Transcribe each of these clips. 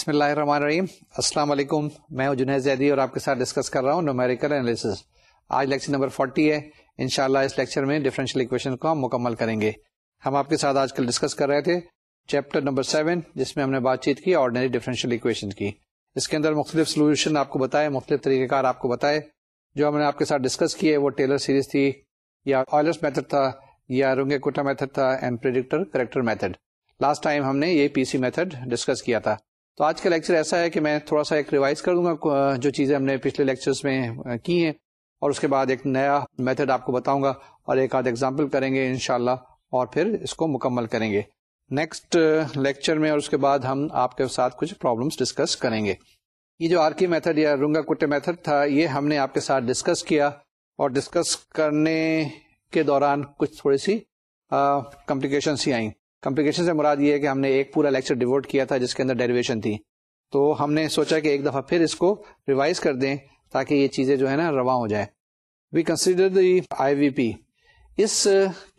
بسم اللہ الرحمن الرحیم۔ السلام علیکم۔ میں جنید زیدی اور آپ کے ساتھ ڈسکس کر رہا ہوں نومیریکل انالیسس آج لیکچر نمبر 40 ہے۔ انشاءاللہ اس لیکچر میں ڈفرینشیل اکویشن کو ہم مکمل کریں گے۔ ہم آپ کے ساتھ آج کل ڈسکس کر رہے تھے چیپٹر نمبر 7 جس میں ہم نے بات چیت کی آرڈنری ڈفرینشیل اکویشن کی۔ اس کے اندر مختلف سولوشن آپ کو بتائے، مختلف طریقہ کار آپ کو بتائے۔ جو ہم نے آپ کے ساتھ ڈسکس کیے وہ ٹیلر سیریز تھی، یا آئلرس میتھڈ تھا، یا رنگے کوٹا میتھڈ تھا and predictor corrector method last time ہم نے یہ پی سی میتھڈ ڈسکس کیا تھا۔ تو آج کا لیکچر ایسا ہے کہ میں تھوڑا سا ایک ریوائز کر دوں گا، جو چیزیں ہم نے پچھلے لیکچرز میں کی ہیں، اور اس کے بعد ایک نیا میتھڈ آپ کو بتاؤں گا اور ایک آدھ ایگزامپل کریں گے انشاءاللہ، اور پھر اس کو مکمل کریں گے۔ نیکسٹ لیکچر میں اور اس کے بعد ہم آپ کے ساتھ کچھ پرابلمس ڈسکس کریں گے۔ یہ جو آر کی میتھڈ یا رنگا کٹے میتھڈ تھا، یہ ہم نے آپ کے ساتھ ڈسکس کیا اور ڈسکس کرنے کے دوران کچھ تھوڑی سی کمپلیکیشن سی آئیں۔ کمپلیکیشن سے مراد یہ ہے کہ ہم نے ایک پورا لیکچر ڈیوٹ کیا تھا جس کے اندر ڈیریویشن تھی۔ تو ہم نے سوچا کہ ایک دفعہ پھر اس کو ریوائز کر دیں تاکہ یہ چیزیں جو ہے نا رواں ہو جائے وی کنسیڈر دی آئی وی پی اس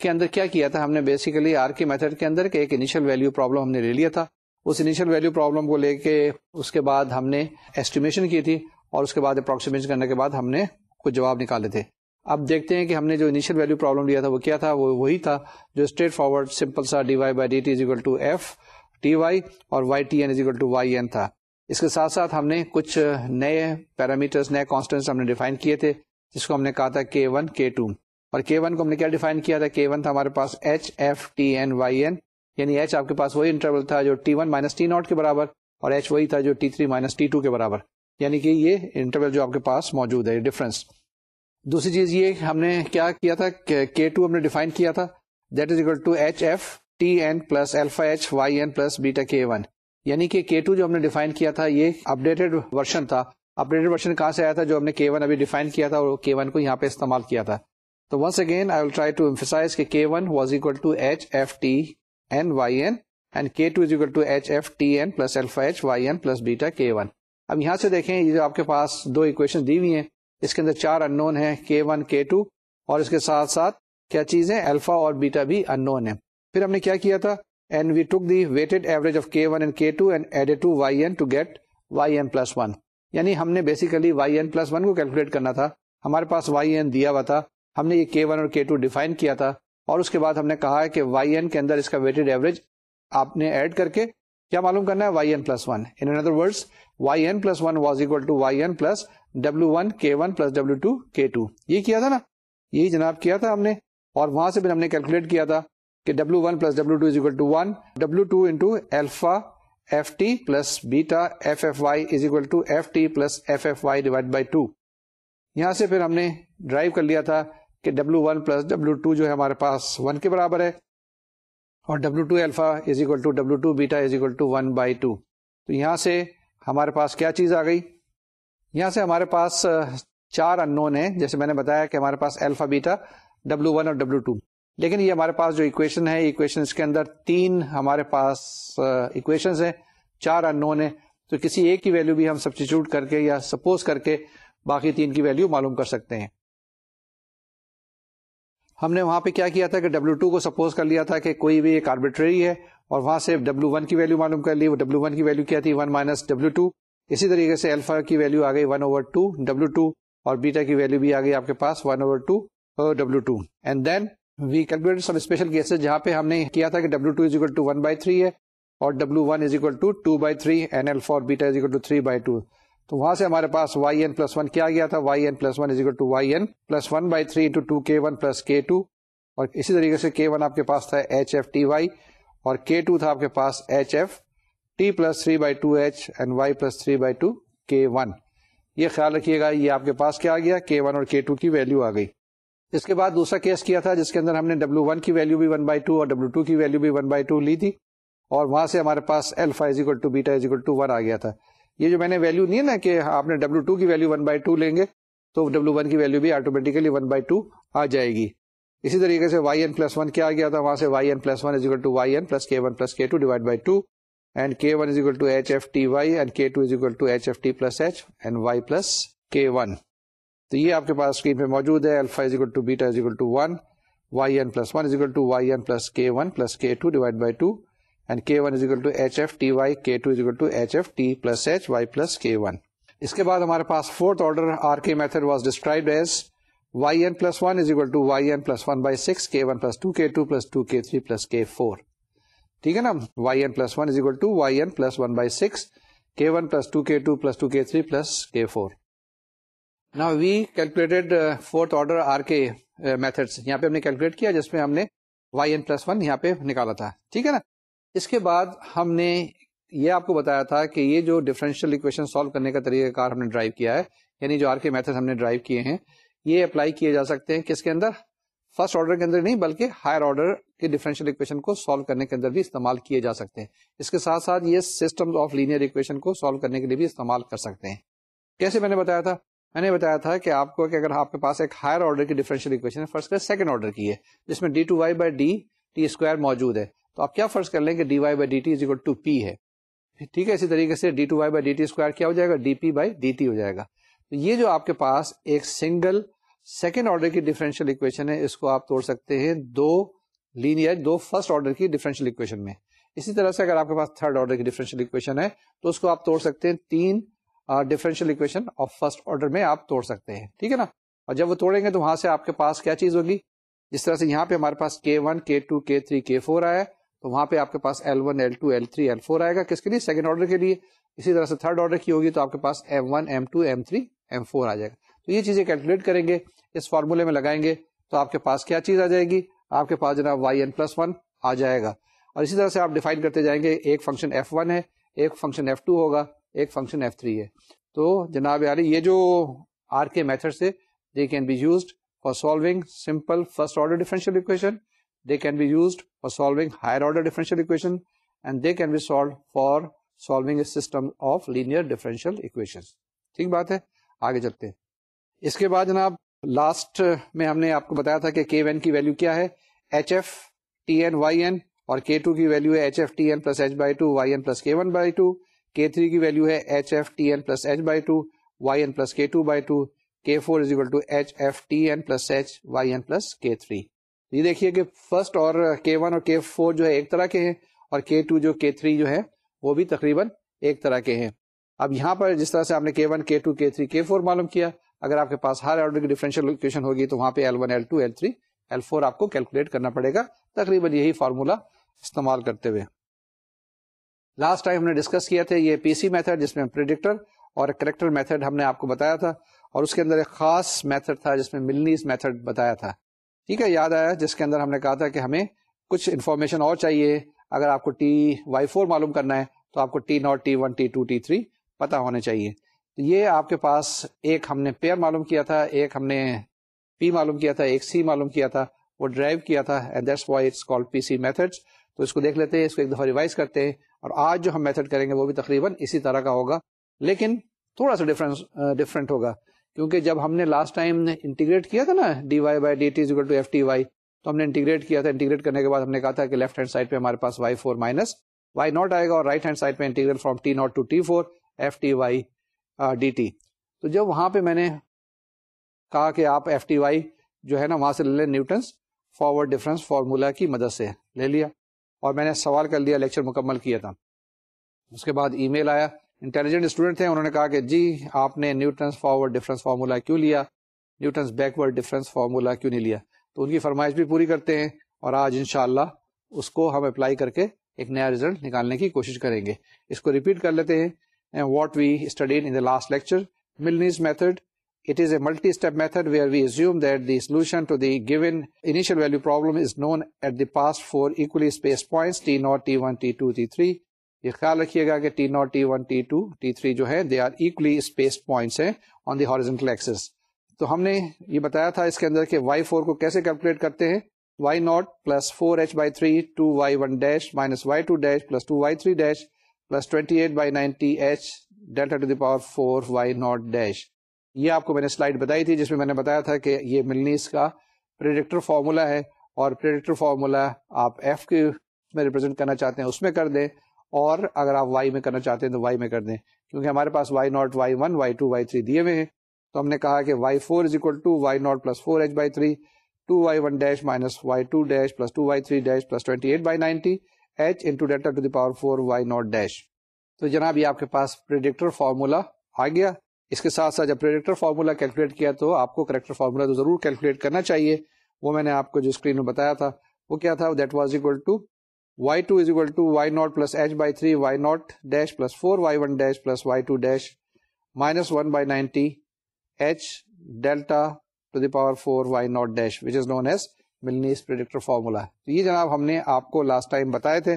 کے اندر کیا کیا تھا؟ ہم نے بیسیکلی آر کے میتھڈ کے اندر کہ ایک انیشل ویلو پرابلم ہم نے لے لیا تھا۔ اس انیشل ویلو پرابلم کو لے کے اس کے بعد ہم نے ایسٹیمیشن کی تھی اور اس کے بعد اپروکسیمیشن کرنے کے بعد ہم نے کچھ جواب نکالے تھے۔ اب دیکھتے ہیں کہ ہم نے جو انیشل ویلو پرابلم لیا تھا وہ کیا تھا؟ وہ وہی تھا جو اسٹریٹ فارورڈ سمپل سا D Y by D T T to F Y اور Y T N to Y N تھا۔ اس کے ساتھ ساتھ ہم نے کچھ نئے پیرامیٹر نئے کانسٹینٹ ہم نے ڈیفائن کیے تھے، جس کو ہم نے کہا تھا کے ون کے ٹو اور کے ون کو ہم نے کیا ڈیفائن کیا تھا؟ کے ون تھا ہمارے پاس H F T N Y N یعنی ایچ آپ کے پاس وہی انٹرول تھا جو T one minus T naught کے برابر اور ایچ وہی تھا جو T three minus T two کے برابر۔ یعنی کہ یہ انٹرول جو آپ کے پاس موجود ہے ڈفرنس دوسری چیز یہ ہم نے کیا کیا تھا کے ٹو ہم نے ڈیفائن کیا تھا that is equal to H F T N plus alpha H Y N plus beta K one یعنی کہ کے ٹو جو ہم نے ڈیفائن کیا تھا، یہ اپڈیٹڈ ورژن تھا۔ اپڈیٹڈ ورژن کہاں سے آیا تھا؟ جو ہم نے کے ون ابھی ڈیفائن کیا تھا اور کے ون کو یہاں پہ استعمال کیا تھا۔ تو once again I will try to emphasize کہ K one was equal to H F T N Y N and K two is equal to H F T N plus alpha H Y N plus beta K one اب یہاں سے دیکھیں، یہ جو آپ کے پاس دو equation دی ہوئی ہیں اس کے اندر چار ان نون ہے کے ون کے ٹو اور اس کے ساتھ ساتھ کیا چیز ہے الفا اور بیٹا بھی ان نون ہے پھر ہم نے کیا کیا تھا؟ And we took the weighted average of K one and K two and add to Y N to get Y N plus one یعنی ہم نے basically Y N plus one کو کیلکولیٹ کرنا تھا۔ ہمارے پاس وائی این دیا ہوا تھا۔ ہم نے یہ کے ون اور کے ٹو ڈیفائن کیا تھا۔ اور اس کے بعد ہم نے کہا ہے کہ وائی این کے اندر اس کا ویٹڈ ایوریج آپ نے ایڈ کر کے کیا معلوم کرنا ہے Y N plus one in other word Y N plus one was equal to Y N plus W one K one plus W two K two یہ کیا تھا نا؟ یہی جناب کیا تھا ہم نے؟ اور وہاں سے بھی ہم نے کیلکولیٹ کیا تھا کہ W one plus W two is equal to one W two into alpha F T plus beta F F Y is equal to F T plus F F Y divide by two یہاں سے پھر ہم نے drive کر لیا تھا کہ W one plus W two جو ہے ہمارے پاس ون کے برابر ہے۔ اور W two alpha is equal to W two beta is equal to one by two تو یہاں سے ہمارے پاس کیا چیز آ گئی؟ یہاں سے ہمارے پاس چار ان نون ہے جیسے میں نے بتایا کہ ہمارے پاس الفا بیٹا ڈبلو ون اور ڈبلو ٹو لیکن یہ ہمارے پاس جو اکویشن ہے اکویشن کے اندر تین ہمارے پاس اکویشن ہیں، چار ان نون ہے تو کسی ایک کی ویلو بھی ہم سبسٹیچیوٹ کر کے یا سپوز کر کے باقی تین کی ویلو معلوم کر سکتے ہیں۔ ہم نے وہاں پہ کیا کیا تھا کہ ڈبلو ٹو کو سپوز کر لیا تھا کہ کوئی بھی ایک آربیٹری ہے اور وہاں سے ڈبلو ون کی ویلو معلوم کر لی، وہ ڈبلو ون کی ویلو کیا تھی؟ ون مائنس ڈبلو ٹو اسی طریقے سے الفا کی ویلو آ گئی one over two W two اور بیٹا کی ویلو بھی آ گئی آپ کے پاس one over two W two and then we calculate some special cases جہاں پہ ہم نے کیا تھا کہ W two is equal to one by three ہے اور W one is equal to two by three and alpha اور beta is equal to three by two تو وہاں سے ہمارے پاس وائی این پلس ون کیا گیا تھا؟ Y N plus one is equal to Y N plus one by three into two K one plus K two اور اسی طریقے سے کے ون آپ کے پاس تھا ایچ ایف ٹی وائی اور کے ٹو تھا آپ کے پاس H F T plus three by two H and Y plus three by two K one یہ خیال رکھیے گا، یہ آپ کے پاس کیا آ گیا؟ کے ون اور کے ٹو کی ویلو آ گئی۔ اس کے بعد دوسرا کیس کیا تھا، جس کے اندر ہم نے ڈبلو ون کی ویلو بھی ون بائی ٹو اور ڈبلو ٹو کی ویلو بھی ون بائی ٹو لی تھی اور وہاں سے ہمارے پاس alpha is equal to beta is equal to one آ گیا تھا۔ یہ جو میں نے ویلو نہیں ہے نا کہ آپ نے ڈبلو ٹو کی ویلو ون بائی ٹو لیں گے، تو ڈبلو ون کی ویلو بھی آٹومیٹیکلی ون بائی ٹو آ جائے گی۔ اسی طریقے سے وائی این پلس ون کیا آ گیا تھا؟ وہاں سے Y N plus one is equal to Y N plus K one plus K two divide by two and K one is equal to H F T Y and K two is equal to H F T plus H and Y plus K one تو یہ آپ کے پاس screen پہ موجود ہے۔ Alpha is equal to beta is equal to one Y N plus one is equal to Y N plus K one plus K two divide by two and K one is equal to H F T Y K two is equal to H F T plus H Y plus K one اس کے بعد ہمارے پاس fourth order R K method was described as Y N plus one is equal to Y N plus one by six K one plus two K two plus two K three plus K four ٹھیک ہے نا Y N plus one is equal to Y N plus one by six K one plus two K two plus two K three plus K four نا we calculated fourth order R K method یہاں پہ ہم نے calculate کیا جس میں ہم نے وائی این پلس ون یہاں پہ نکالا تھا ٹھیک ہے نا اس کے بعد ہم نے یہ آپ کو بتایا تھا کہ یہ جو ڈفرینشیل اکویشن سالو کرنے کا طریقہ کار ہم نے ڈرائیو کیا ہے یعنی جو آر کے میتھڈ ہم نے ڈرائیو کیے ہیں، یہ اپلائی کیے جا سکتے ہیں کس کے اندر؟ فرسٹ آرڈر کے اندر نہیں، بلکہ ہائر آرڈر کے ڈیفرنشیل اکویشن کو سالو کرنے کے اندر بھی استعمال کیے جا سکتے ہیں۔ اس کے ساتھ ساتھ یہ سسٹم آف لینئر اکویشن کو سالو کرنے کے لیے بھی استعمال کر سکتے ہیں۔ کیسے میں نے بتایا تھا؟ میں نے بتایا تھا کہ آپ کو کہ اگر آپ کے پاس ایک ہائر آرڈر کی ڈیفرنشیل اکویشن ہے فرسٹ سیکنڈ آرڈر کی ہے، جس میں D two Y by D T square موجود ہے۔ تو آپ کیا فرض کر لیں کہ D Y by D T is equal to P ہے؟ ٹھیک ہے، اسی طریقے سے D two Y by D T square کیا ہو جائے گا؟ D P by D T ہو جائے گا۔ تو یہ جو آپ کے پاس ایک سنگل سیکنڈ آرڈر کی ڈیفرنشیل اکویشن ہے، اس کو آپ توڑ سکتے ہیں دو لینئر دو فرسٹ آرڈر کی ڈیفرنشیل اکویشن میں۔ اسی طرح سے اگر آپ کے پاس تھرڈ آرڈر کی ڈیفرنشیل اکویشن ہے، تو اس کو آپ توڑ سکتے ہیں تین differential equation of first order میں آپ توڑ سکتے ہیں۔ ٹھیک ہے نا؟ اور جب وہ توڑیں گے تو وہاں سے آپ کے پاس کیا چیز ہوگی؟ جس طرح سے یہاں پہ ہمارے پاس کے ون کے ٹو کے تھری کے فور آیا تو وہاں پہ آپ کے پاس L one L two L three L four آئے گا. کس کے لیے؟ سیکنڈ آرڈر کے لیے. اسی طرح سے تھرڈ آرڈر کی ہوگی تو آپ کے پاس M one M two M three M four آ جائے گا. تو یہ چیزیں کیلکولیٹ کریں گے. اس فارمولے میں لگائیں گے تو آپ کے پاس کیا چیز آ جائے گی؟ آپ کے پاس جناب وائی این پلس ون آ جائے گا. اور اسی طرح سے آپ ڈیفائن کرتے جائیں گے. ایک فنکشن ایف ون ہے. ایک فنکشن ایف ٹو ہوگا. ایک فنکشن ایف تھری ہے. تو جناب یار یہ جو آر کے میتھڈ سے they can be used for solving simple first order differential equation they can be used for solving higher order differential equation and they can be solved for solving a system of linear differential equations. ٹھیک بات ہے؟ آگے چلتے ہیں۔ اس کے بعد جناب last میں ہم نے آپ کو بتایا تھا کہ کے وین کی ویلو کیا ہے؟ H F T N Y N اور کے ٹو کی ویلو ہے H F T N plus H by two Y N plus K one by two K three کی ویلو ہے H F T N plus H by two Y N plus K two by two K four is equal to H F T N plus H Y N plus K three یہ دیکھیے کہ first اور k one اور کے four جو ہے ایک طرح کے ہیں اور کے ٹو جو کے تھری جو ہے وہ بھی تقریباً ایک طرح کے ہیں۔ اب یہاں پر جس طرح سے آپ نے کے ون کے ٹو کے تھری کے فور معلوم کیا، اگر آپ کے پاس ہر آرڈر کی ڈیفرنشیل اکویشن ہوگی تو وہاں پہ L one L two L three L four آپ کو کیلکولیٹ کرنا پڑے گا۔ تقریباً یہی فارمولا استعمال کرتے ہوئے۔ لاسٹ ٹائم ہم نے ڈسکس کیا تھا یہ پی سی میتھڈ جس میں پریڈکٹر اور کریکٹر میتھڈ ہم نے آپ کو بتایا تھا اور اس کے اندر ایک خاص میتھڈ تھا جس میں ملنیز میتھڈ بتایا تھا۔ ٹھیک ہے، یاد آیا، جس کے اندر ہم نے کہا تھا کہ ہمیں کچھ انفارمیشن اور چاہیے۔ اگر آپ کو ٹی وائی فور معلوم کرنا ہے، تو آپ کو T naught T one T two T three پتا ہونے چاہیے۔ تو یہ آپ کے پاس ایک ہم نے پیئر معلوم کیا تھا، ایک ہم نے پی معلوم کیا تھا، ایک سی معلوم کیا تھا، وہ ڈرائیو کیا تھا and that's why it's call P C method تو اس کو دیکھ لیتے ہیں، اس کو ایک دفعہ ریوائز کرتے ہیں، اور آج جو ہم میتھڈ کریں گے، وہ بھی تقریباً اسی طرح کا ہوگا، لیکن تھوڑا سا ڈفرنس ڈفرنٹ ہوگا۔ کیونکہ جب ہم نے لاسٹ ٹائم انٹیگریٹ کیا تھا نا D Y by D T to F T Y تو ہم نے انٹیگریٹ کیا تھا انٹیگریٹ کرنے کے بعد ہم نے کہا تھا کہ لیفٹ ہینڈ سائڈ پہ ہمارے پاس Y four minus Y naught آئے گا اور رائٹ ہینڈ سائڈ پہ integrate from T naught to T four F T Y D T تو جب وہاں پہ میں نے کہا کہ آپ ایف ٹی وائی جو ہے نا وہاں سے لے لیں نیوٹنس فارورڈ ڈفرنس فارمولا کی مدد سے لے لیا اور میں نے سوال کر لیا لیکچر مکمل کیا تھا۔ اس کے بعد ای میل آیا۔ انٹیلیجنٹ اسٹوڈنٹ تھے، انہوں نے کہا کہ جی آپ نے نیوٹنس فارورڈ ڈفرینس فارمولا کیوں لیا؟ نیوٹنس بیکورڈ ڈفرینس فارمولا کیوں نہیں لیا؟ تو ان کی فرمائش بھی پوری کرتے ہیں اور آج ان اس کو ہم اپلائی کر کے ایک نیا ریزلٹ نکالنے کی کوشش کریں گے۔ اس کو ریپیٹ کر لیتے ہیں what we studied in the last lecture Milne's method it is a multi it is a we assume that the solution to the given initial value problem is known at the past four at space past T naught T one T two T three یہ خیال رکھیے گا کہ T naught T one T two T three جو ہے they are equally space points ہیں آن دی horizontal Axis تو ہم نے یہ بتایا تھا اس کے اندر کہ وائی فور کو کیسے کیلکولیٹ کرتے ہیں؟ Y naught plus four H by three two Y one dash minus Y two dash plus two Y three dash plus twenty eight by ninety H delta to the power four Y naught dash یہ آپ کو میں نے slide بتائی تھی جس میں میں نے بتایا تھا کہ یہ ملنیس کا پریڈکٹر فارمولا ہے اور پریڈکٹر فارمولا آپ ایف کے میں ریپرزینٹ کرنا چاہتے ہیں اس میں کر دیں۔ اور اگر آپ وائی میں کرنا چاہتے ہیں تو وائی میں کر دیں۔ کیونکہ ہمارے پاس Y naught Y one Y two Y three دیے ہوئے ہیں۔ تو ہم نے کہا کہ Y four is equal to Y naught plus four H by three two Y one dash minus Y two dash plus two Y three dash plus twenty eight by ninety H into to the power four Y naught dash تو جناب، یہ آپ کے پاس predictor formula آ گیا۔ اس کے ساتھ ساتھ جب پریڈکٹر فارمولا کیلکولیٹ کیا تو آپ کو کریکٹر فارمولا تو ضرور کیلکولیٹ کرنا چاہیے۔ وہ میں نے آپ کو جو اسکرین میں بتایا تھا، وہ کیا تھا؟ That was equal to Y two is equal to Y naught plus H by three Y naught dash plus four Y one dash plus Y two dash minus one by ninety H delta to the power four Y naught dash which is known as Milne's predictor formula تو یہ جناب ہم نے آپ کو last time بتائے تھے،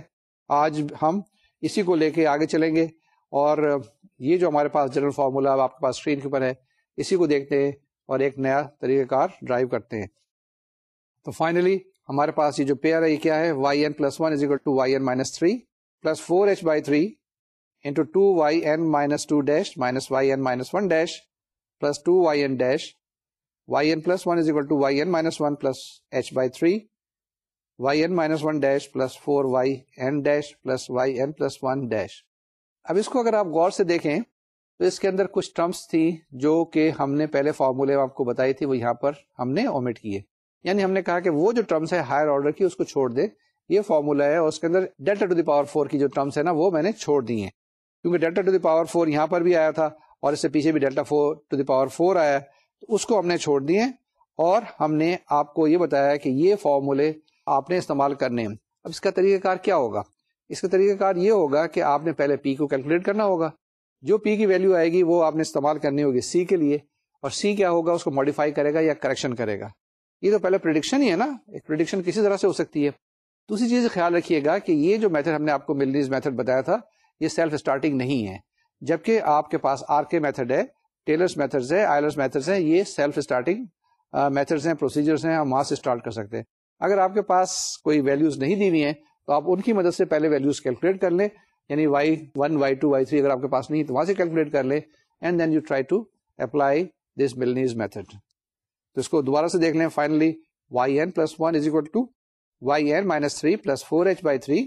آج ہم اسی کو لے کے آگے چلیں گے۔ اور یہ جو ہمارے پاس جنرل فارمولا آپ کے پاس اسکرین کے اوپر ہے، اسی کو دیکھتے ہیں اور ایک نیا طریقہ کار ڈرائیو کرتے ہیں۔ تو فائنلی ہمارے پاس یہ جو پیئر ہے، یہ کیا ہے؟ Y N plus one is equal to Y N minus three plus four H by three into two Y N minus two dash minus Y N minus one dash plus two Y N dash Y N plus one is equal to Y N minus one plus H by three Y N minus one dash plus four Y N dash plus Y N plus one dash اب اس کو اگر آپ غور سے دیکھیں، تو اس کے اندر کچھ ٹرمس تھی جو کہ ہم نے پہلے فارمولے آپ کو بتائی تھی، وہ یہاں پر ہم نے اومٹ کیے۔ یعنی ہم نے کہا کہ وہ جو ٹرمس ہے ہائر آرڈر کی، اس کو چھوڑ دے۔ یہ فارمولا ہے اور اس کے اندر delta to the power four کی جو ٹرمس ہے نا، وہ میں نے چھوڑ دی ہیں۔ کیونکہ delta to the power four یہاں پر بھی آیا تھا اور اس سے پیچھے بھی delta four to the power four آیا، تو اس کو ہم نے چھوڑ دیے اور ہم نے آپ کو یہ بتایا کہ یہ فارمولے آپ نے استعمال کرنے اب اس کا طریقہ کار کیا ہوگا؟ اس کا طریقہ کار یہ ہوگا کہ آپ نے پہلے پی کو کیلکولیٹ کرنا ہوگا۔ جو پی کی ویلو آئے گی، وہ آپ نے استعمال کرنی ہوگی سی کے لیے۔ اور سی کیا ہوگا؟ اس کو ماڈیفائی کرے گا یا کریکشن کرے گا۔ یہ تو پہلے پرڈکشن ہی ہے نا۔ ایک پرڈکشن کسی طرح سے ہو سکتی ہے۔ دوسری چیز خیال رکھیے گا کہ یہ جو میتھڈ ہم نے آپ کو ملنیز میتھڈ بتایا تھا، یہ سیلف اسٹارٹنگ نہیں ہے۔ جبکہ آپ کے پاس آر کے میتھڈ ہے ٹیلرس میتھڈ ہے آئلرس میتھڈ ہیں، یہ سیلف اسٹارٹنگ میتھڈ ہیں پروسیجرس ہیں، ہم وہاں سے اسٹارٹ کر سکتے ہیں۔ اگر آپ کے پاس کوئی ویلوز نہیں دی ہوئی ہیں، تو آپ ان کی مدد سے پہلے ویلوز کیلکولیٹ کر لیں۔ یعنی Y one Y two Y three اگر آپ کے پاس نہیں تو وہاں سے کیلکولیٹ کر لیں۔ And then you try to apply this Milne's method تو اس کو دوبارہ سے دیکھ لیں finally Y N plus one is equal to Y N minus three plus four H by three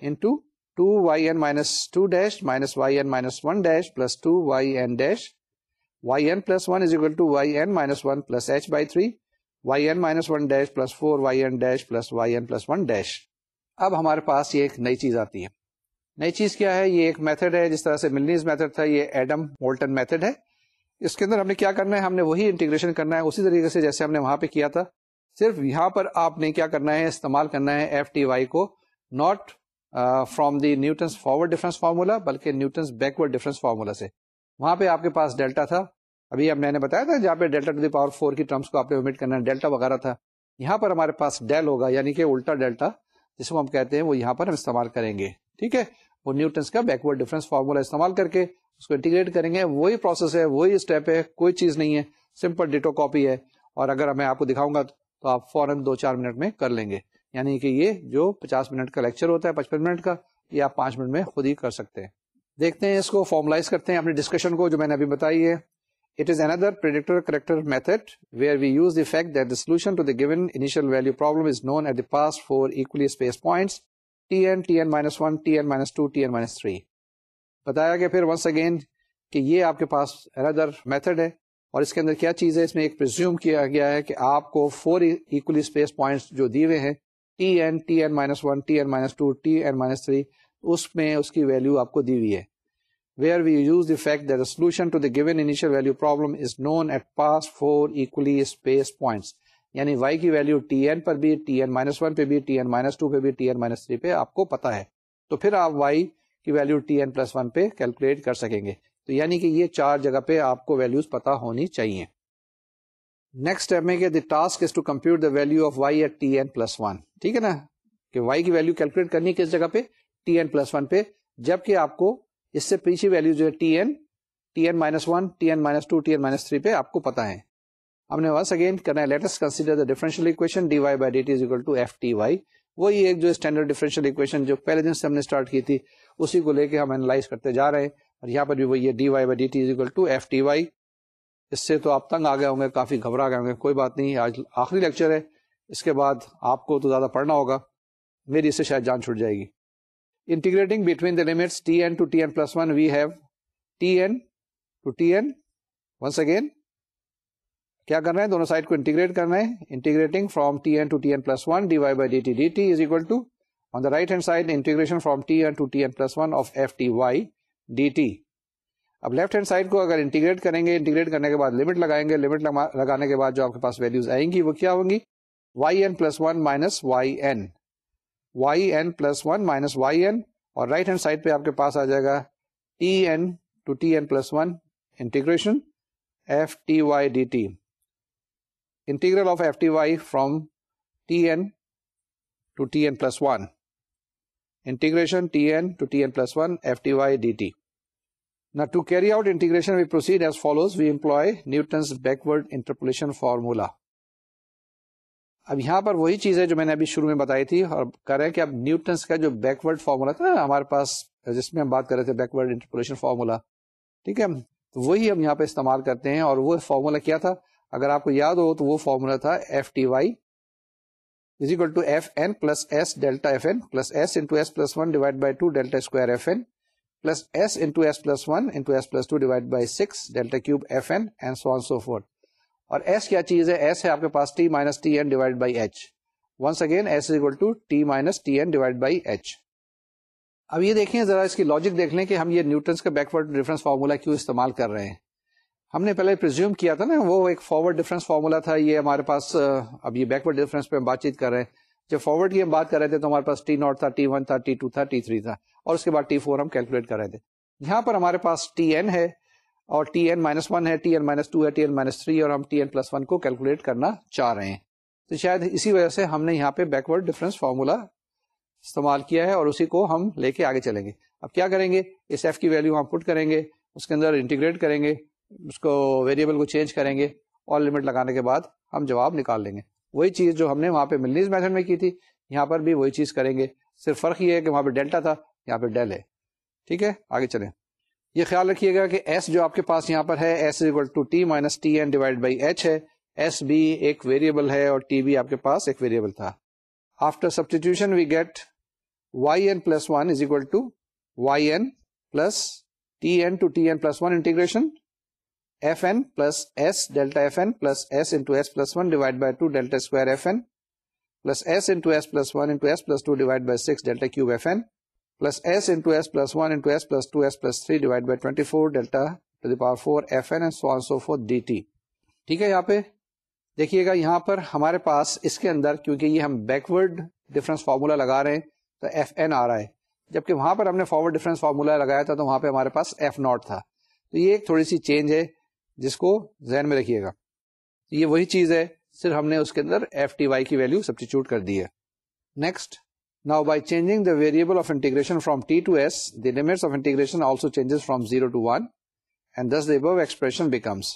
into two Y N minus two dash minus Y N minus one dash plus two Y N dash Y N plus one is equal to Y N minus one plus H by three Y N minus one dash plus four Y N dash plus Y N plus one dash اب ہمارے پاس یہ ایک نئی چیز آتی ہے۔ نئی چیز کیا ہے؟ یہ ایک میتھڈ ہے، جس طرح سے ملنیز میتھڈ تھا، یہ ایڈم مولٹن میتھڈ ہے۔ اس کے اندر ہم نے کیا کرنا ہے؟ ہم نے وہی انٹیگریشن کرنا ہے، اسی طریقے سے جیسے ہم نے وہاں پہ کیا تھا۔ صرف یہاں پر آپ نے کیا کرنا ہے؟ استعمال کرنا ہے ایف ٹی وائی کو۔ Not from the Newton's forward difference formula بلکہ نیوٹنس بیکورڈ ڈفرنس فارمولا سے۔ وہاں پہ آپ کے پاس ڈیلٹا تھا۔ ابھی اب میں نے بتایا تھا، جہاں پہ delta to the power four کی ٹرمس کو آپ نے ومٹ کرنا ہے ڈیلٹا وغیرہ تھا۔ یہاں پر ہمارے پاس ڈیل ہوگا یعنی کہ الٹا ڈیلٹا جس کو ہم کہتے ہیں، وہ یہاں پر ہم استعمال کریں گے۔ ٹھیک ہے؟ وہ نیوٹنس کا بیکورڈ ڈفرنس فارمولا استعمال کر کے اس کو انٹیگریٹ کریں گے، وہی پروسیس ہے، وہی اسٹیپ ہے، کوئی چیز نہیں ہے سمپل ڈیٹو کاپی ہے۔ اور اگر میں آپ کو دکھاؤں گا تو آپ فوراً دو چار منٹ میں کر لیں گے۔ یعنی کہ یہ جو پچاس منٹ کا لیکچر ہوتا ہے، پچپن منٹ کا، یہ آپ پانچ منٹ میں خود ہی کر سکتے ہیں۔ دیکھتے ہیں، اس کو فارملائز کرتے ہیں اپنے ڈسکشن کو، جو میں نے ابھی بتائی ہے۔ It is under predictor corrector method where we use the fact that the solution to the given initial value problem is known at the past four equally spaced points T N T N minus one T N minus two T N minus three بتایا گیا پھر once again کہ یہ آپ کے پاس اندر method ہے اور اس کے اندر کیا چیز ہے؟ اس میں ایک پرزیوم کیا گیا ہے کہ آپ کو فور اکولی اسپیس پوائنٹس جو دیے ہوئے ہیں T N T N minus one T N minus two T N minus three اس میں اس کی ویلو آپ کو دی ہوئی ہے where we use the fact the solution to the given initial value problem is known at past four equally spaced points یعنی Y کی ویلو ٹی این پر بھی ٹی این مائنس ون پہ بھی ٹی این مائنس ٹو پہ بھی T N minus three پہ آپ کو پتا ہے۔ تو پھر آپ وائی کی value T N plus one پہ کیلکولیٹ کر سکیں گے۔ تو یعنی کہ یہ چار جگہ پہ آپ کو ویلوز پتا ہونی چاہیے۔ نیکسٹ میں کہ the task is to compute the value of Y at T N plus one ٹھیک ہے نا؟ کہ وائی کی ویلو کیلکولیٹ کرنی کس جگہ پہ؟ ٹی این پلس ون پہ۔ جبکہ آپ کو اس سے پیچھے ویلو جو ہے T N T N minus one T N minus two T N minus three پہ آپ کو پتا ہے۔ ہم نے ونس اگین کرنا ہے let's consider the differential equation D Y by D T equal to F T Y وہی ایک جو اسٹینڈرڈ ڈیفرنشیل اکویشن جو پہلے دن سے ہم نے اسٹارٹ کی تھی، اسی کو لے کے ہم اینالائز کرتے جا رہے ہیں۔ اور یہاں پر بھی وہی ہے D Y by D T equal to F T Y اس سے تو آپ تنگ آ گئے ہوں گے، کافی گھبرا گئے ہوں گے۔ کوئی بات نہیں، آج آخری لیکچر ہے۔ اس کے بعد آپ کو تو زیادہ پڑھنا ہوگا۔ میری اس سے شاید جان چھوٹ جائے گی۔ Integrating between the limits T N to T N plus one we have T N to T N once again کیا کرنا ہے دونوں سائڈ کو انٹیگریٹ کرنا ہے integrating from T N to T N plus one D Y by D T D T is equal to on the right hand side integration from T N to T N plus one of F T Y D T اب left hand side کو اگر integrate کریں گے integrate کرنے کے بعد limit لگائیں گے۔ لمٹ لگانے کے بعد جو آپ کے پاس ویلوز آئیں گی، وہ کیا ہوں گی؟ Y N plus one minus Y N Y N plus one minus Y N اور رائٹ ہینڈ سائڈ پہ آپ کے پاس آ جائے گا۔ T N to T N plus one integration F T Y D T integral of F T Y from T N to T N plus one integration T N to T N plus one F T Y D T Now to carry out integration we proceed as follows. We employ Newton's backward interpolation formula. اب یہاں پر وہی چیز ہے جو میں نے ابھی شروع میں بتائی تھی اور کہہ رہے ہیں کہ اب نیوٹنس کا جو بیکورڈ فارمولا تھا نا، ہمارے پاس، جس میں ہم بات کر رہے تھے بیکورڈ انٹرپولیشن فارمولا ٹھیک ہے تو وہی ہم یہاں پہ استعمال کرتے ہیں اور وہ فارمولا کیا تھا اگر آپ کو یاد ہو تو وہ فارمولا تھا F T Y is equal to F N plus S delta F N plus S into S plus one divide by two delta square F N plus S into S plus one into S plus two divide by six delta cube F N and so on so forth اور S کیا چیز ہے؟ S ہے آپ کے پاس T minus T N divide by H once again S is equal to T minus T N divide by H اب یہ دیکھیں، ذرا اس کی لاجک دیکھ لیں کہ ہم یہ نیوٹنس کا بیکورڈ ڈفرنس فارمولا کیوں استعمال کر رہے ہیں۔ ہم نے پہلے پرزیوم کیا تھا نا، وہ ایک فارورڈ ڈفرنس فارمولا تھا، یہ ہمارے پاس اب یہ بیکورڈ ڈفرنس پہ ہم بات چیت کر رہے ہیں۔ جب فارورڈ کی ہم بات کر رہے تھے تو ہمارے پاس ٹی ناٹ تھا ٹی ون تھا ٹی ٹو تھا ٹی تھری تھا۔ اور اس کے بعد ٹی فور ہم کیلکولیٹ کر رہے تھے۔ یہاں پر ہمارے پاس ٹی این ہے اور ٹی این مائنس ون ہے ٹی این مائنس ٹو ہے ٹی این مائنس تھری اور ہم ٹی این پلس ون کو کیلکولیٹ کرنا چاہ رہے ہیں۔ تو شاید اسی وجہ سے ہم نے یہاں پہ بیکورڈ ڈفرنس فارمولا استعمال کیا ہے اور اسی کو ہم لے کے آگے چلیں گے۔ اب کیا کریں گے؟ اس ایف کی ویلو ہم پٹ کریں گے، اس کے اندر انٹیگریٹ کریں گے۔ اس کو ویریبل کو چینج کریں گے اور لمٹ لگانے کے بعد ہم جواب نکال لیں گے۔ وہی چیز جو ہم نے وہاں پہ ملنیز میتھڈ میں کی تھی، یہاں پر بھی وہی چیز کریں گے۔ صرف فرق یہ ہے کہ وہاں پہ ڈیلٹا تھا، یہاں پہ ڈیل ہے۔ ٹھیک ہے؟ آگے چلیں۔ یہ خیال رکھیے گا کہ ایس جو آپ کے پاس یہاں پر ہے S equal to T minus T N divide by H ہے۔ ایس بی ایک ویریبل ہے اور ٹی بی آپ کے پاس ایک ویریبل تھا۔ After substitution we get Y N plus one is equal to Y N plus T N to T N plus one integration F N plus S delta F N plus S into S plus one divide by two delta square F N plus S into S plus one into S plus two divide by six delta cube F N plus S into S plus one into S plus two S plus three divide by twenty four delta to the power four F N so on so forth D T ٹھیک ہے یہاں پہ دیکھیے گا یہاں پر ہمارے پاس اس کے اندر کیونکہ یہ ہم بیکورڈ ڈفرنس فارمولا لگا رہے ہیں تو ایف این آ رہا ہے جبکہ وہاں پر ہم نے فارورڈ ڈفرنس فارمولا لگایا تھا تو وہاں پہ ہمارے پاس ایف ناٹ تھا تو یہ ایک تھوڑی سی چینج ہے جس کو ذہن میں رکھیے گا۔ یہ وہی چیز ہے صرف ہم نے اس کے اندر ایف ٹی وائی کی ویلو سبسٹیچیوٹ کر دی ہے۔ Next Now by changing the variable of integration from t to s, the limits of integration also changes from 0 to 1 and thus the above expression becomes.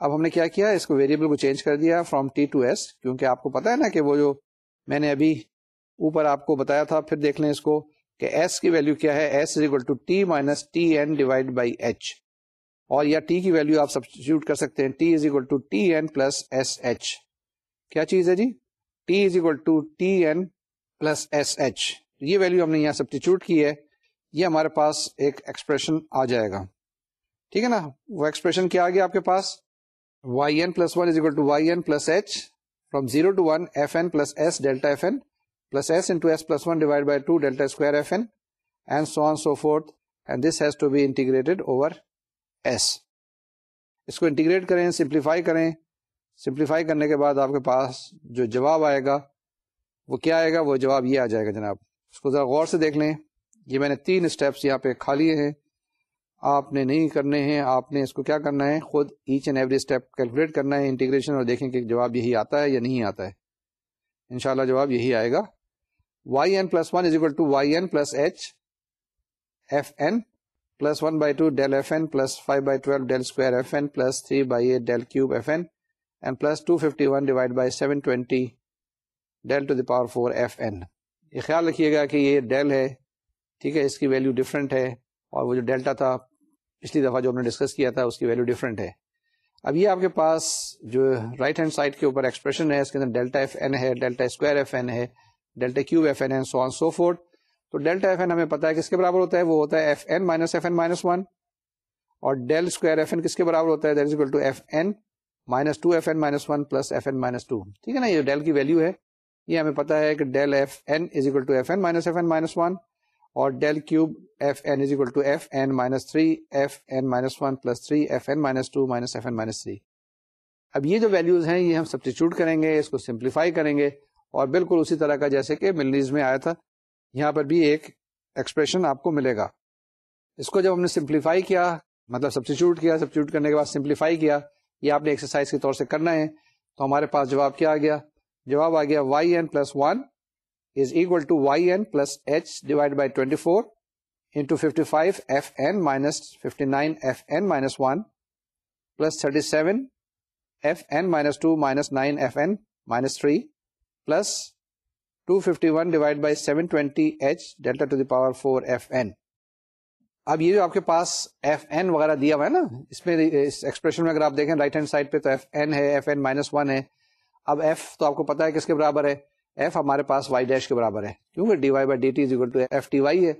اب ہم نے کیا کیا؟ اس کو ویریبل کو چینج کر دیا فرام ٹی ٹو ایس کیونکہ آپ کو پتا ہے نا کہ وہ جو میں نے ابھی اوپر آپ کو بتایا تھا پھر دیکھ لیں اس کو کہ ایس کی ویلو کیا ہے؟ S is equal to T minus T N divide by H اور یا ٹی کی ویلو آپ سبسٹیچیوٹ کر سکتے ہیں. T is equal to T N plus S H کیا چیز ہے جی؟ T is equal to T N plus S H یہ ویلو ہم نے یہاں سبسٹیچیوٹ کی ہے. یہ ہمارے پاس ایک ایکسپریشن آ جائے گا. ٹھیک ہے نا؟ وہ ایکسپریشن کیا آ گیا آپ کے پاس؟ Y N plus one is equal to Y N plus H from zero to one F N plus S delta F N plus S into S plus one divide by two delta square F N and so on so forth and this has to be integrated over S. اس کو integrate کریں، simplify کریں۔ Simplify کرنے کے بعد آپ کے پاس جو جواب آئے گا، وہ کیا آئے گا؟ وہ جواب یہ آ جائے گا، جناب۔ اس کو ذرا غور سے دیکھ لیں۔ یہ میں نے تین اسٹیپس یہاں پہ کھا لیے ہیں۔ آپ نے نہیں کرنے ہیں، آپ نے اس کو کیا کرنا ہے؟ خود H and every step calculate کرنا ہے انٹیگریشن اور دیکھیں کہ جواب یہی آتا ہے یا نہیں آتا ہے۔ انشاءاللہ جواب یہی آئے گا۔ Y N plus one is equal to Y N plus H F N plus one by two del F N plus five by twelve del square F N plus three by eight del cube F N and plus two fifty one divide by seven twenty del to the power four F N یہ خیال رکھیے گا کہ یہ deal ہے، ٹھیک ہے، اس کی ویلو ڈفرینٹ ہے، اور وہ جو ڈیلٹا تھا، پچھلی دفعہ جو ہم نے ڈسکس کیا تھا، اس کی ویلو ڈفرینٹ ہے۔ اب یہ آپ کے پاس جو رائٹ ہینڈ سائڈ کے اوپر ایکسپریشن ہے، اس کے اندر ڈیلٹا ایف این ہے ڈیلٹا اسکوائر ایف این ہے ڈیلٹا کیوب ایف این ہے سو آن سو فورٹ تو ڈیلٹا ایف این ہمیں پتا ہے کس کے برابر ہوتا ہے وہ ہوتا ہے F N minus F N minus one اور ڈیل اسکوائر ایف این کس کے برابر ہوتا ہے that is equal to F N minus two F N minus one plus F N minus two ٹھیک ہے نا یہ ڈیل کی ویلو ہے یہ ہمیں پتا ہے کہ del F N is equal to F N minus F N minus one اور del cube F N is equal to F N minus three F N minus one plus three F N minus two minus F N minus three اب یہ جو values ہیں یہ ہم substitute کریں گے اس کو سمپلیفائی کریں گے اور بالکل اسی طرح کا جیسے کہ ملنیز میں آیا تھا یہاں پر بھی ایک ایکسپریشن آپ کو ملے گا۔ اس کو جب ہم نے سمپلیفائی کیا مطلب سبسٹیچیوٹ کیا سبسٹیچیوٹ کرنے کے بعد سمپلیفائی کیا، یہ آپ نے ایکسرسائز کے طور سے کرنا ہے، تو ہمارے پاس جواب کیا آ گیا؟ جواب آ گیا Y N plus one is equal to Y N plus H divide by twenty four into fifty five F N minus fifty nine F N minus one plus thirty seven F N minus two minus nine F N minus three plus two fifty one divide by seven twenty H delta to the power four F N اب یہ جو آپ کے پاس F N وغیرہ دیا ہوا ہے نا، اس میں اس ایکسپریشن میں اگر آپ دیکھیں رائٹ ہینڈ سائڈ پہ تو ایف این ہے ایف این مائنس ون ہے۔ اب ایف تو آپ کو پتا ہے کس کے برابر ہے۔ ایف ہمارے پاس وائی ڈیش کے برابر ہے۔ کیونکہ D Y by D T is equal to F T Y ہے،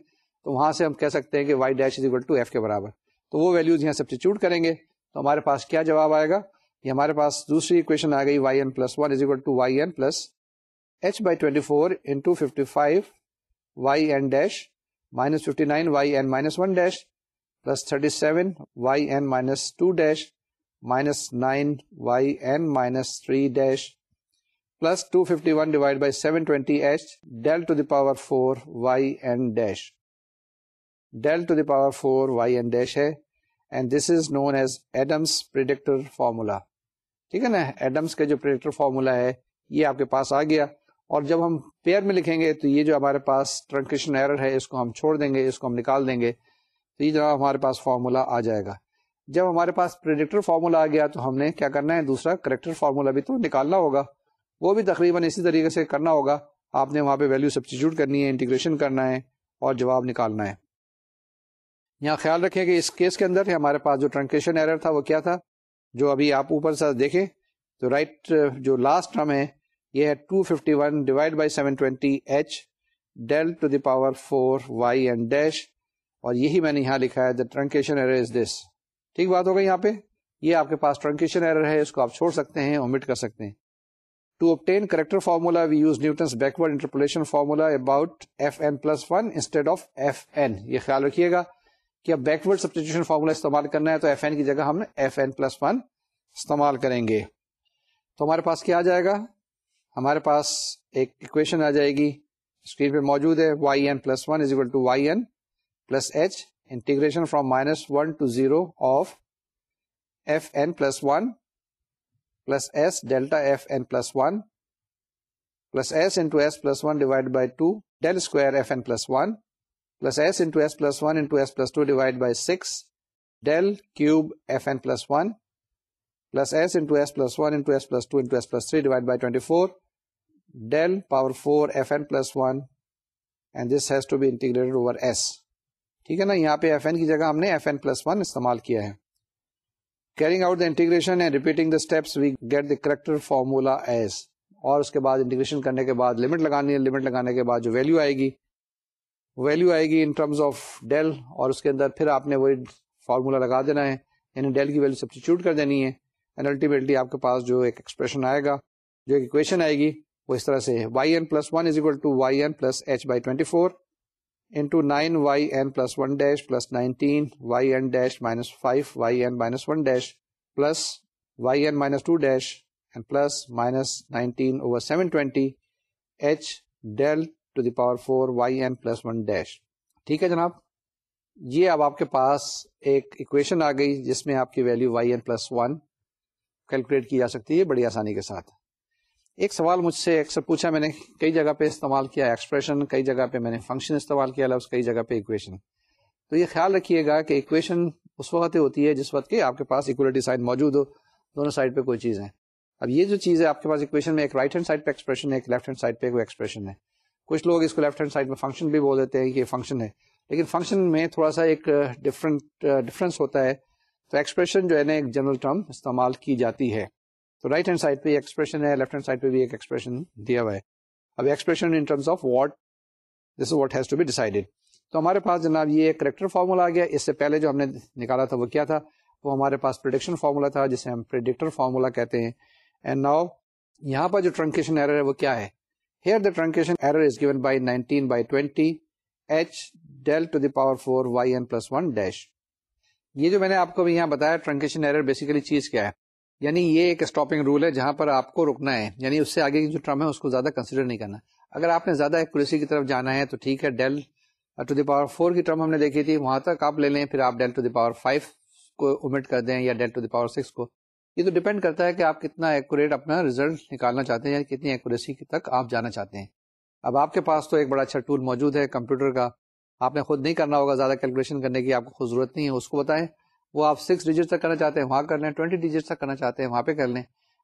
تو وہاں سے ہم کہہ سکتے ہیں کہ Y dash is equal to F کے برابر۔ تو وہ ویلوز یہاں سبسٹیچیوٹ کریں گے۔ تو ہمارے پاس کیا جواب آئے گا؟ یہ ہمارے پاس دوسری اکویشن آ گئی y n plus one is equal to y n plus h by twenty four into fifty five y n dash minus fifty nine y n minus one dash plus thirty seven y n minus two dash minus nine y n minus three dash plus two fifty one divide by seven twenty h del to the power four y n dash del to the power four y n dash ہے and this is known as Adams predictor formula ٹھیک ہے نا Adams کا جو predictor formula ہے یہ آپ کے پاس آ گیا اور جب ہم پیئر میں لکھیں گے تو یہ جو ہمارے پاس ٹرنکیشن ایرر ہے، اس کو ہم چھوڑ دیں گے، اس کو ہم نکال دیں گے، تو یہ جناب ہمارے پاس فارمولا آ جائے گا۔ جب ہمارے پاس پریڈکٹر فارمولا آ گیا تو ہم نے کیا کرنا ہے؟ دوسرا کریکٹر فارمولا بھی تو نکالنا ہوگا۔ وہ بھی تقریباً اسی طریقے سے کرنا ہوگا۔ آپ نے وہاں پہ ویلو سبسٹیچیوٹ کرنی ہے انٹیگریشن کرنا ہے اور جواب نکالنا ہے۔ یہاں خیال رکھیں کہ اس کیس کے اندر ہمارے پاس جو ٹرنکیشن ایرر تھا وہ کیا تھا؟ جو ابھی آپ اوپر سے دیکھیں تو رائٹ جو لاسٹ ٹرم ہے یہ ہے 251 fifty one divide by seven twenty h del to the power four y and dash اور یہی میں نے یہاں لکھا ہے دا ٹرنکیشن ایرر از دس ٹھیک بات ہوگا یہاں پہ؟ یہ آپ کے پاس ٹرنکیشن ایرر ہے، اس کو آپ چھوڑ سکتے ہیں اومٹ کر سکتے ہیں۔ To obtain corrector formula we use Newton's backward interpolation formula about f n plus one instead of f n یہ خیال رکھیے گا کہ اب بیکورڈ سبسٹیٹیوشن فارمولا استعمال کرنا ہے تو ایف این کی جگہ ہم ایف این پلس ون استعمال کریں گے۔ تو ہمارے پاس کیا آ جائے گا؟ ہمارے پاس ایک اکویشن آ جائے گی۔ اسکرین پہ موجود ہے y n plus one is equal to y n plus h integration from minus one to zero of f n plus one plus s delta f n plus one plus s into s plus one divide by two del square f n plus one plus s into s plus one into s plus two divide by six del cube f n plus one plus s into s plus one into s plus two into s plus three divide by twenty four 24 del power 4 fn plus 1 and this has to be integrated over s. ٹھیک ہے نا؟ یہاں پہ F N کی جگہ ہم نے F N plus one استعمال کیا ہے۔ Carrying out the integration and repeating the steps we get the corrector formula as اور اس کے بعد انٹیگریشن کرنے کے بعد لمٹ لگانی ہے۔ لمٹ لگانے کے بعد جو ویلو آئے گی ویلو آئے گی ان ٹرمز آف ڈیل اور اس کے اندر پھر آپ نے وہی فارمولا لگا دینا ہے۔ یعنی ڈیل کی ویلو سبسٹیچیوٹ کر دینی ہے۔ اینڈ الٹیمیٹلی آپ کے پاس جو ایک ایکسپریشن آئے گا، جو ایک اکویشن آئے گی وہ اس طرح سے y n plus one is equal to y n plus h by twenty four into 9yn plus 1 dash plus 19yn dash minus 5yn minus 1 dash plus yn minus 2 dash and plus minus 19 over 720 h del to the power 4 yn plus 1 dash ٹھیک ہے جناب؟ یہ اب آپ کے پاس ایک equation آ گئی جس میں آپ کی value y n plus one calculate کی جا سکتی ہے بڑی آسانی کے ساتھ۔ ایک سوال مجھ سے اکثر پوچھا میں نے، کئی جگہ پہ استعمال کیا ایکسپریشن کئی جگہ پہ میں نے فنکشن استعمال کیا، لفظ، کئی جگہ پہ اکویشن تو یہ خیال رکھیے گا کہ اکویشن اس وقت ہوتی ہے جس وقت کہ آپ کے پاس اکولیٹی سائڈ موجود ہو، دونوں سائڈ پہ کوئی چیز ہے۔ اب یہ جو چیز ہے، آپ کے پاس اکویشن میں ایک رائٹ ہینڈ سائڈ پہ ایکسپریشن ہے، ایک لیفٹ ہینڈ سائڈ پہ کوئی ایکسپریشن ہے۔ کچھ لوگ اس کو لیفٹ ہینڈ سائڈ میں فنکشن بھی بول دیتے ہیں کہ یہ فنکشن ہے۔ لیکن فنکشن میں تھوڑا سا ایک ڈفرنٹ ڈفرنس ہوتا ہے۔ تو ایکسپریشن جو ہے نا، ایک جنرل ٹرم استعمال کی جاتی ہے۔ تو رائٹ ہینڈ سائڈ پہ ایکسپریشن ہے لیفٹ ہینڈ سائڈ پہ بھی ایک ایکسپریشن دیا ہوا ہے اب expression in terms of what this what has to be decided تو ہمارے پاس جناب یہ کریکٹر فارمولا آ گیا اس سے پہلے جو ہم نے نکالا تھا وہ کیا تھا وہ ہمارے پاس پرڈکشن فارمولا تھا جسے ہم پرڈکٹر فارمولا کہتے ہیں اینڈ ناؤ یہاں پر جو ٹرنکیشن ایرر ہے وہ کیا ہے Here the truncation error is given by 19 by 20 h del to the power 4 yn plus 1 dash. یہ جو میں نے آپ کو یہاں بتایا ٹرنکیشن ایرر بیسیکلی چیز کیا ہے یعنی یہ ایک اسٹاپنگ رول ہے جہاں پر آپ کو رکنا ہے یعنی اس سے آگے کی جو ٹرم ہے اس کو زیادہ کنسیڈر نہیں کرنا۔ اگر آپ نے زیادہ ایکوریسی کی طرف جانا ہے تو ٹھیک ہے del to the power four کی ٹرم ہم نے دیکھی تھی، وہاں تک آپ لے لیں، پھر آپ del to the power five کو امٹ کر دیں یا del to the power six کو۔ یہ تو ڈیپینڈ کرتا ہے کہ آپ کتنا ایکوریٹ اپنا ریزلٹ نکالنا چاہتے ہیں یا کتنی ایکوریسی تک آپ جانا چاہتے ہیں۔ اب آپ کے پاس تو ایک بڑا اچھا ٹول موجود ہے کمپیوٹر کا۔ آپ نے خود نہیں کرنا ہوگا زیادہ کیلکولیشن کرنے کی، آپ کو خود ضرورت نہیں ہے، اس کو بتائیں۔ وہ آپ سکس ڈیجٹ تک کرنا چاہتے ہیں، وہاں کر لیں ٹوئنٹی ڈیجٹ تک کرنا چاہتے ہیں، وہاں پہ کر لیں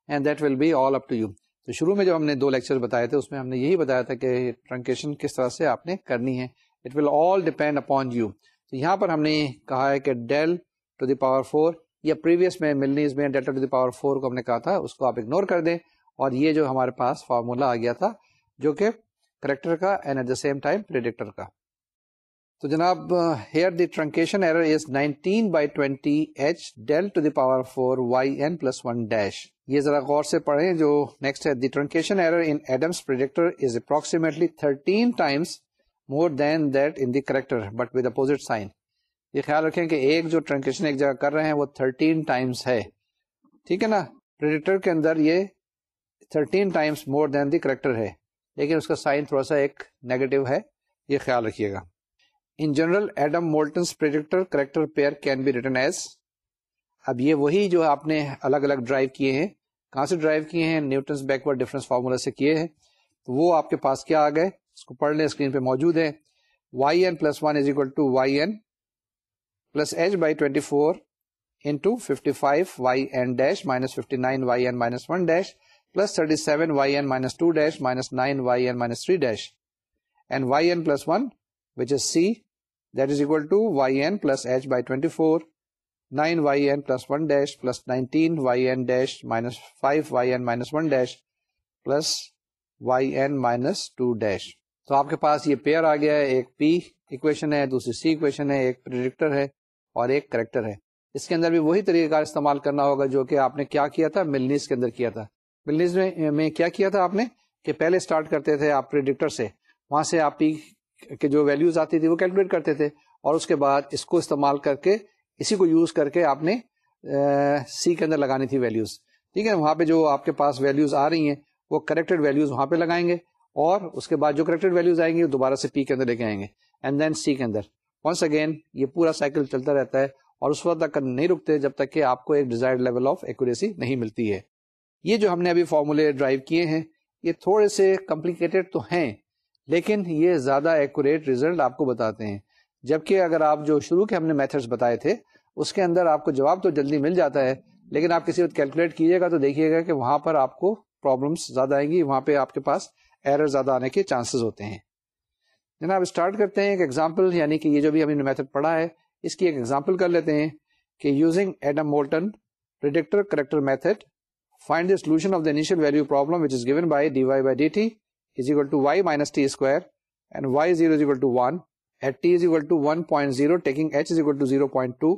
and that will be all up to you تو شروع میں جو ہم نے دو لیکچر بتائے تھے، اس میں ہم نے یہی بتایا تھا کہ ٹرنکیشن کس طرح سے آپ نے کرنی ہے۔ It will all depend upon you تو یہاں پر ہم نے کہا ہے کہ del to the power four یا پریویس میں ملنیز میں delta to the power four کو ہم نے کہا تھا، اس کو آپ اگنور کر دیں۔ اور یہ جو ہمارے پاس فارمولا آ گیا تھا، جو کہ کریکٹر کا and at the same time predictor کا۔ تو جناب here the truncation error is 19 by 20 h del to the power 4 y n plus one dash یہ ذرا غور سے پڑھیں جو نیکسٹ ہے. The truncation error in Adams predictor is approximately 13 times more than that in the corrector but with opposite sign یہ خیال رکھیں کہ ایک جو ٹرنکیشن ایک جگہ کر رہے ہیں وہ 13 ٹائمس ہے. ٹھیک ہے نا؟ پریڈکٹر کے اندر یہ 13 times more than the corrector ہے. لیکن اس کا سائن تھوڑا سا ایک نیگیٹو ہے. یہ خیال رکھیے گا. In general Adam Moulton's predictor corrector pair can be written as. اب یہ وہی جو آپ نے الگ الگ ڈرائیو کیے ہیں۔ کہاں سے ڈرائیو کیے ہیں؟ نیوٹنس بیکورڈ ڈفرنس فارمولا سے کیے ہیں۔ تو وہ آپ کے پاس کیا آ گئے؟ اس کو پڑھ لیں، اسکرین پہ موجود ہے y n plus one is equal to y n plus h by twenty four into fifty five y n dash minus fifty nine y n minus one dash plus thirty seven y n minus two dash minus nine y n minus three dash and y n plus one which is c that is equal to yn plus h by 24 9yn plus 1 dash plus 19 yn dash minus 5 yn minus 1 dash plus yn minus 2 dash. تو آپ کے پاس یہ pair آ گیا ہے ایک پی equation ہے دوسری سی equation ہے ایک پریڈکٹر ہے اور ایک کریکٹر ہے اس کے اندر بھی وہی طریقہ کار استعمال کرنا ہوگا جو کہ آپ نے کیا کیا تھا ملنیز کے اندر کیا تھا ملنیز میں میں کیا کیا تھا آپ نے کہ پہلے اسٹارٹ کرتے تھے آپ پریڈکٹر سے وہاں سے آپ پی کہ جو ویلوز آتی تھی وہ کیلکولیٹ کرتے تھے اور اس کے بعد اس کو استعمال کر کے اسی کو یوز کر کے آپ نے سی کے اندر لگانی تھی ویلوز ٹھیک ہے، وہاں پہ جو آپ کے پاس ویلوز آ رہی ہیں، وہ کریکٹڈ ویلوز وہاں پہ لگائیں گے اور اس کے بعد جو کریکٹڈ ویلوز آئیں گے وہ دوبارہ سے پی کے اندر لے کے آئیں گے اینڈ دین سی کے اندر۔ ونس اگین یہ پورا سائیکل چلتا رہتا ہے اور اس وقت تک نہیں رکتے جب تک کہ آپ کو ایک ڈیزائر لیول آف ایکوریسی نہیں ملتی ہے۔ یہ جو ہم نے ابھی فارمولے ڈرائیو کیے ہیں، یہ تھوڑے سے کمپلیکیٹڈ تو ہیں لیکن یہ زیادہ ایکوریٹ ریزلٹ آپ کو بتاتے ہیں۔ جبکہ اگر آپ جو شروع کے ہم نے میتھڈس بتائے تھے، اس کے اندر آپ کو جواب تو جلدی مل جاتا ہے، لیکن آپ کسی وقت کیلکولیٹ کیجیے گا تو دیکھیے گا کہ وہاں پر آپ کو پرابلمس زیادہ آئیں گی، وہاں پہ آپ کے پاس ایرر زیادہ آنے کے چانسز ہوتے ہیں۔ جناب اسٹارٹ کرتے ہیں ایک ایگزامپل یعنی کہ یہ جو بھی ہم نے میتھڈ پڑھا ہے، اس کی ایک ایگزامپل کر لیتے ہیں کہ using Adam Moulton predictor corrector method find the solution of the initial value problem which is given by d y by d t is equal to y minus t square and y0 is equal to 1 at t is equal to 1.0 taking h is equal to 0.2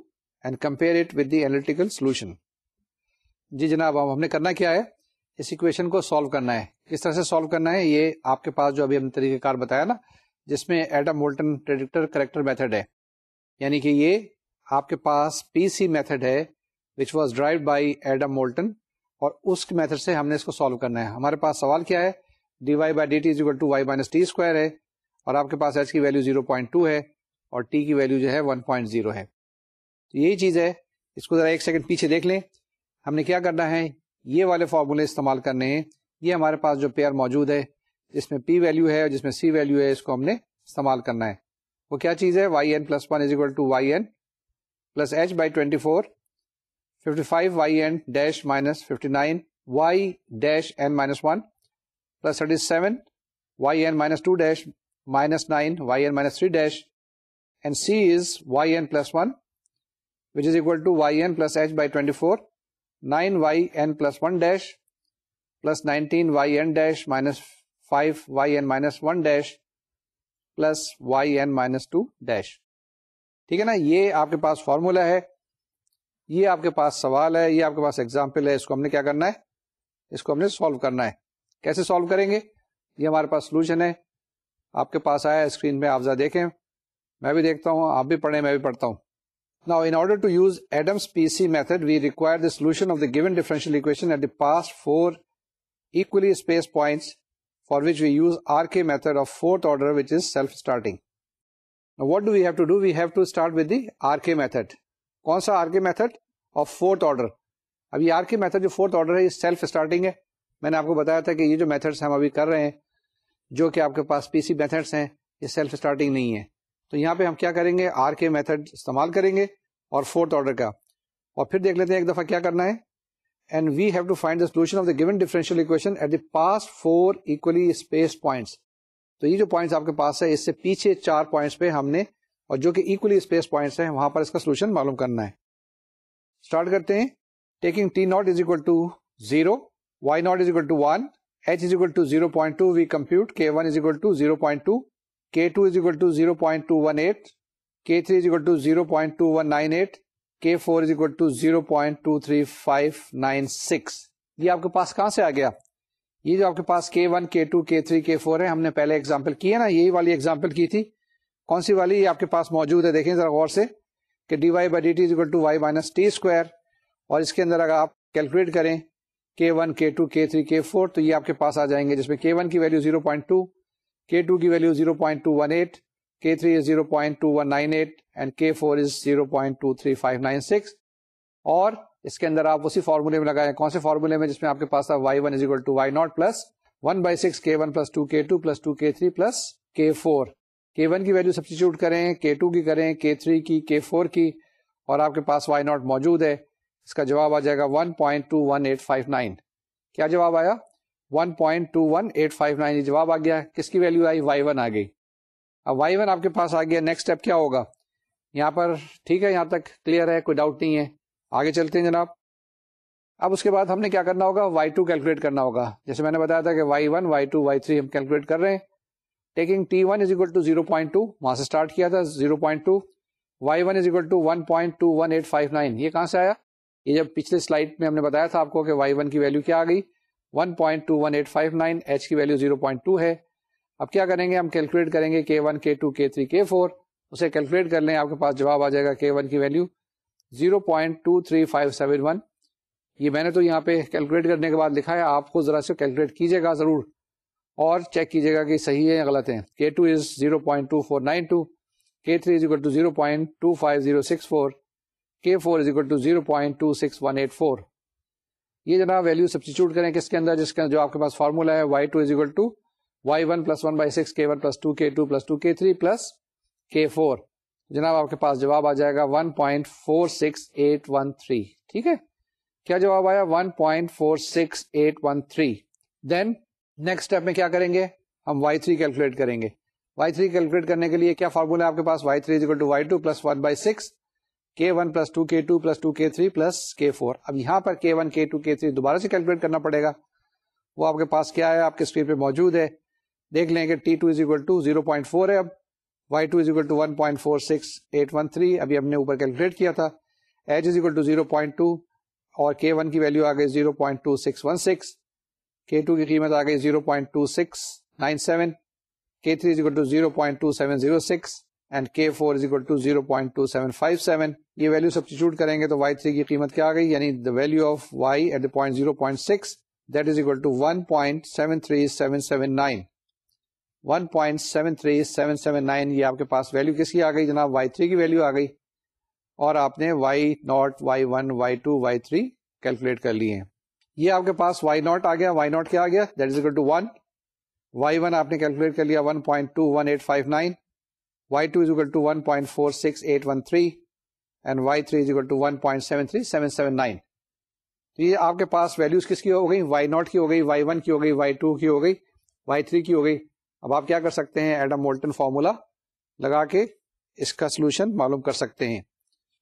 and compare it with the analytical solution. جی جناب ہم نے کرنا کیا ہے؟ اس equation کو solve کرنا ہے۔ کس طرح سے سالو کرنا ہے؟ یہ آپ کے پاس جو ابھی ہم نے طریقہ کار بتایا نا، جس میں Adam Moulton predictor corrector method ہے۔ یعنی کہ یہ آپ کے پاس پی سی میتھڈ ہے which was derive by Adam Moulton اور اس میتھڈ سے ہم نے اس کو سالو کرنا ہے۔ ہمارے پاس سوال کیا ہے؟ D y by d t equal to y minus t square ہے اور آپ کے پاس ایچ کی ویلو زیرو پوائنٹ ٹو ہے اور ٹی کی ویلو جو ہے ون پوائنٹ زیرو ہے۔ تو یہی چیز ہے۔ اس کو ذرا ایک سیکنڈ پیچھے دیکھ لیں۔ ہم نے کیا کرنا ہے؟ یہ والے فارمولے استعمال کرنے ہیں۔ یہ ہمارے پاس جو پیئر موجود ہے جس میں پی ویلو ہے اور جس میں سی ویلو ہے، اس کو ہم نے استعمال کرنا ہے۔ وہ کیا چیز ہے؟ Y n plus one is equal to y n plus h by twenty four fifty five y n dash minus fifty nine y dash n minus one plus thirty seven y n minus two dash minus nine y n minus three dash and c is y n plus one which is equal to y n plus h by twenty four nine y n plus one dash plus nineteen y n dash minus five y n minus one dash plus y n minus two dash ٹھیک ہے نا؟ یہ آپ کے پاس formula ہے. یہ آپ کے پاس سوال ہے. یہ آپ کے پاس ایگزامپل ہے. اس کو ہم نے کیا کرنا ہے؟ اس کو ہم نے سالو کرنا ہے. کیسے سالو کریں گے؟ یہ ہمارے پاس سولوشن ہے۔ آپ کے پاس آیا اسکرین پہ آپ دیکھیں۔ میں بھی دیکھتا ہوں، آپ بھی پڑھیں، میں بھی پڑھتا ہوں۔ نا in order to use Adams P C method we require the solution of the given differential equation at the past four equally spaced points for which we use RK method of fourth order which is self-starting. Now what do we have to do? We have to start with the RK method. کون سا are K method of fourth order اب یہ are K method جو fourth order ہے، یہ self starting ہے۔ میں نے آپ کو بتایا تھا کہ یہ جو میتھڈس ہم ابھی کر رہے ہیں، جو کہ آپ کے پاس پی سی میتھڈس ہیں، یہ سیلف اسٹارٹنگ نہیں ہے تو یہاں پہ ہم کیا کریں گے؟ آر کے میتھڈ استعمال کریں گے اور فورتھ آرڈر کا۔ اور پھر دیکھ لیتے ہیں ایک دفعہ کیا کرنا ہے۔ And we have to find the solution of the given differential equation at the past four equally space points تو یہ جو پوائنٹس آپ کے پاس ہے، اس سے پیچھے چار پوائنٹس پہ ہم نے، اور جو کہ اکولی اسپیس پوائنٹس ہیں، وہاں پر اس کا سولوشن معلوم کرنا ہے۔ اسٹارٹ کرتے ہیں۔ Taking t naught is equal to zero y naught is equal to one h is equal to zero point two we compute k one is equal to zero point two k two is equal to zero point two one eight k three is equal to zero point two one nine eight k four is equal to zero point two three five nine six یہ آپ کے پاس کہاں سے آ گیا؟ یہ جو آپ کے پاس کے ون کے ٹو کے تھری کے فور ہے ہم نے پہلے اگزامپل کی ہے نا، یہی والی اگزامپل کی تھی۔ کون سی والی یہ آپ کے پاس موجود ہے؟ دیکھیں ذرا غور سے کہ d y by d t to y minus t square اور اس کے اندر اگر آپ کیلکولیٹ کریں کے ون کے ٹو کے تھری کے فور تو یہ آپ کے پاس آ جائیں گے جس میں کے ون کی value zero point two k two کی value zero point two one eight k three is zero point two one nine eight and k four is zero point two three five nine six اور اس کے اندر آپ اسی فارمولے میں لگائیں. کون سے فارمولے میں؟ جس میں آپ کے پاس y one is equal to y naught plus one by six k one plus two k two plus two k three plus k four k one کی ویلو سبسٹیچیوٹ کریں کے ٹو کی کریں کے تھری کی کے four کی، اور آپ کے پاس وائی ناٹ موجود ہے. اس کا جواب آ جائے گا 1.2189 کیا جواب آیا؟ 1.2189 یہ جواب آ گیا۔ کس کی ویلو آئی؟ وائی ون آ گئی۔ اب وائی ون آپ کے پاس آ گیا۔ نیکسٹ اسٹیپ کیا ہوگا؟ یہاں پر ٹھیک ہے، یہاں تک کلیئر ہے، کوئی ڈاؤٹ نہیں ہے۔ آگے چلتے ہیں جناب۔ اب اس کے بعد ہم نے کیا کرنا ہوگا؟ وائی ٹو کیلکولیٹ کرنا ہوگا۔ جیسے میں نے بتایا تھا کہ y one y two y three ہم کیلکولیٹ کر رہے ہیں۔ Taking t one is equal to zero point two وہاں سے اسٹارٹ کیا تھا zero point two y one is equal to one point two one eight five nine یہ کہاں سے آیا؟ یہ جب پچھلے سلائڈ میں ہم نے بتایا تھا آپ کو کہ وائی ون کی ویلو کیا آ گئی؟ One point two one eight five nine h کی ویلو زیرو پوائنٹ ٹو ہے۔ اب کیا کریں گے؟ ہم کیلکولیٹ کریں گے کے ون کے ٹو کے تھری کے فور اسے کیلکولیٹ کر لیں، آپ کے پاس جواب آ جائے گا کے ون کی value zero point two three five seven one یہ میں نے تو یہاں پہ کیلکولیٹ کرنے کے بعد لکھا ہے، آپ کو ذرا سے کیلکولیٹ کیجیے گا ضرور۔ اور چیک کیجیے گا کہ صحیح ہے یا غلط ہے k two is zero point two four nine two k four is equal to zero point two six one eight four یہ جناب ویلو سبسٹیچیوٹ کریں کس کے اندر؟ جس کا جو آپ کے پاس فارمولا ہے y two is equal to y one plus one by six k one plus two k two plus two k three plus k four جناب، آپ کے پاس جواب آ جائے گا one point four six eight one three ٹھیک ہے؟ کیا جواب آیا؟ One point four six eight one three then next step میں کیا کریں گے؟ ہم وائی تھری کیلکولیٹ کریں گے. وائی تھری کیلکولیٹ کرنے کے لیے کیا فارمولا آپ کے پاس؟ Y three to y two plus one by six k one plus two k two plus two k three plus k four اب یہاں پر کے ون کے ٹو کے تھری دوبارہ سے کیلکولیٹ کرنا پڑے گا۔ وہ آپ کے پاس کیا ہے؟ آپ کے اسکرین پہ موجود ہے۔ دیکھ لیں کہ t two is equal to zero point four ہے اب۔ Y two is equal to one point four six eight one three ابھی ہم نے اوپر کیلکولیٹ کیا تھا۔ H is equal to zero point two اور کے ون کی ویلو آ گئی zero point two six one six k two کی قیمت آ گئی zero point two six nine seven k three is equal to zero point two seven zero six and k four is equal to zero point two seven five seven یہ value substitute کریں گے تو Y three کی قیمت کیا آ گئی؟ یعنی the value of y at the point zero point six that is equal to one point seven three seven seven nine one point seven three seven seven nine یہ آپ کے پاس ویلو کس کی آ گئی جناب؟ وائی تھری کی value آ گئی. اور آپ نے y not y one y two y three calculate کر لیے یہ آپ کے پاس وائی ناٹ آ گیا وائی ناٹ کیا آ گیا؟ That is equal to one y one آپ نے کیلکولیٹ کر لیا one point two one eight five nine y two is equal to one point four six eight one three and y three is equal to one point seven three seven seven nine تو یہ آپ کے پاس values کس کی ہو گئی؟ Y not کی ہو گئی Y one کی ہو گئی وائی ٹو کی ہو گئی وائی تھری کی ہو گئی۔ اب آپ کیا کر سکتے ہیں؟ ایڈم مولٹن فارمولا لگا کے اس کا سولوشن معلوم کر سکتے ہیں۔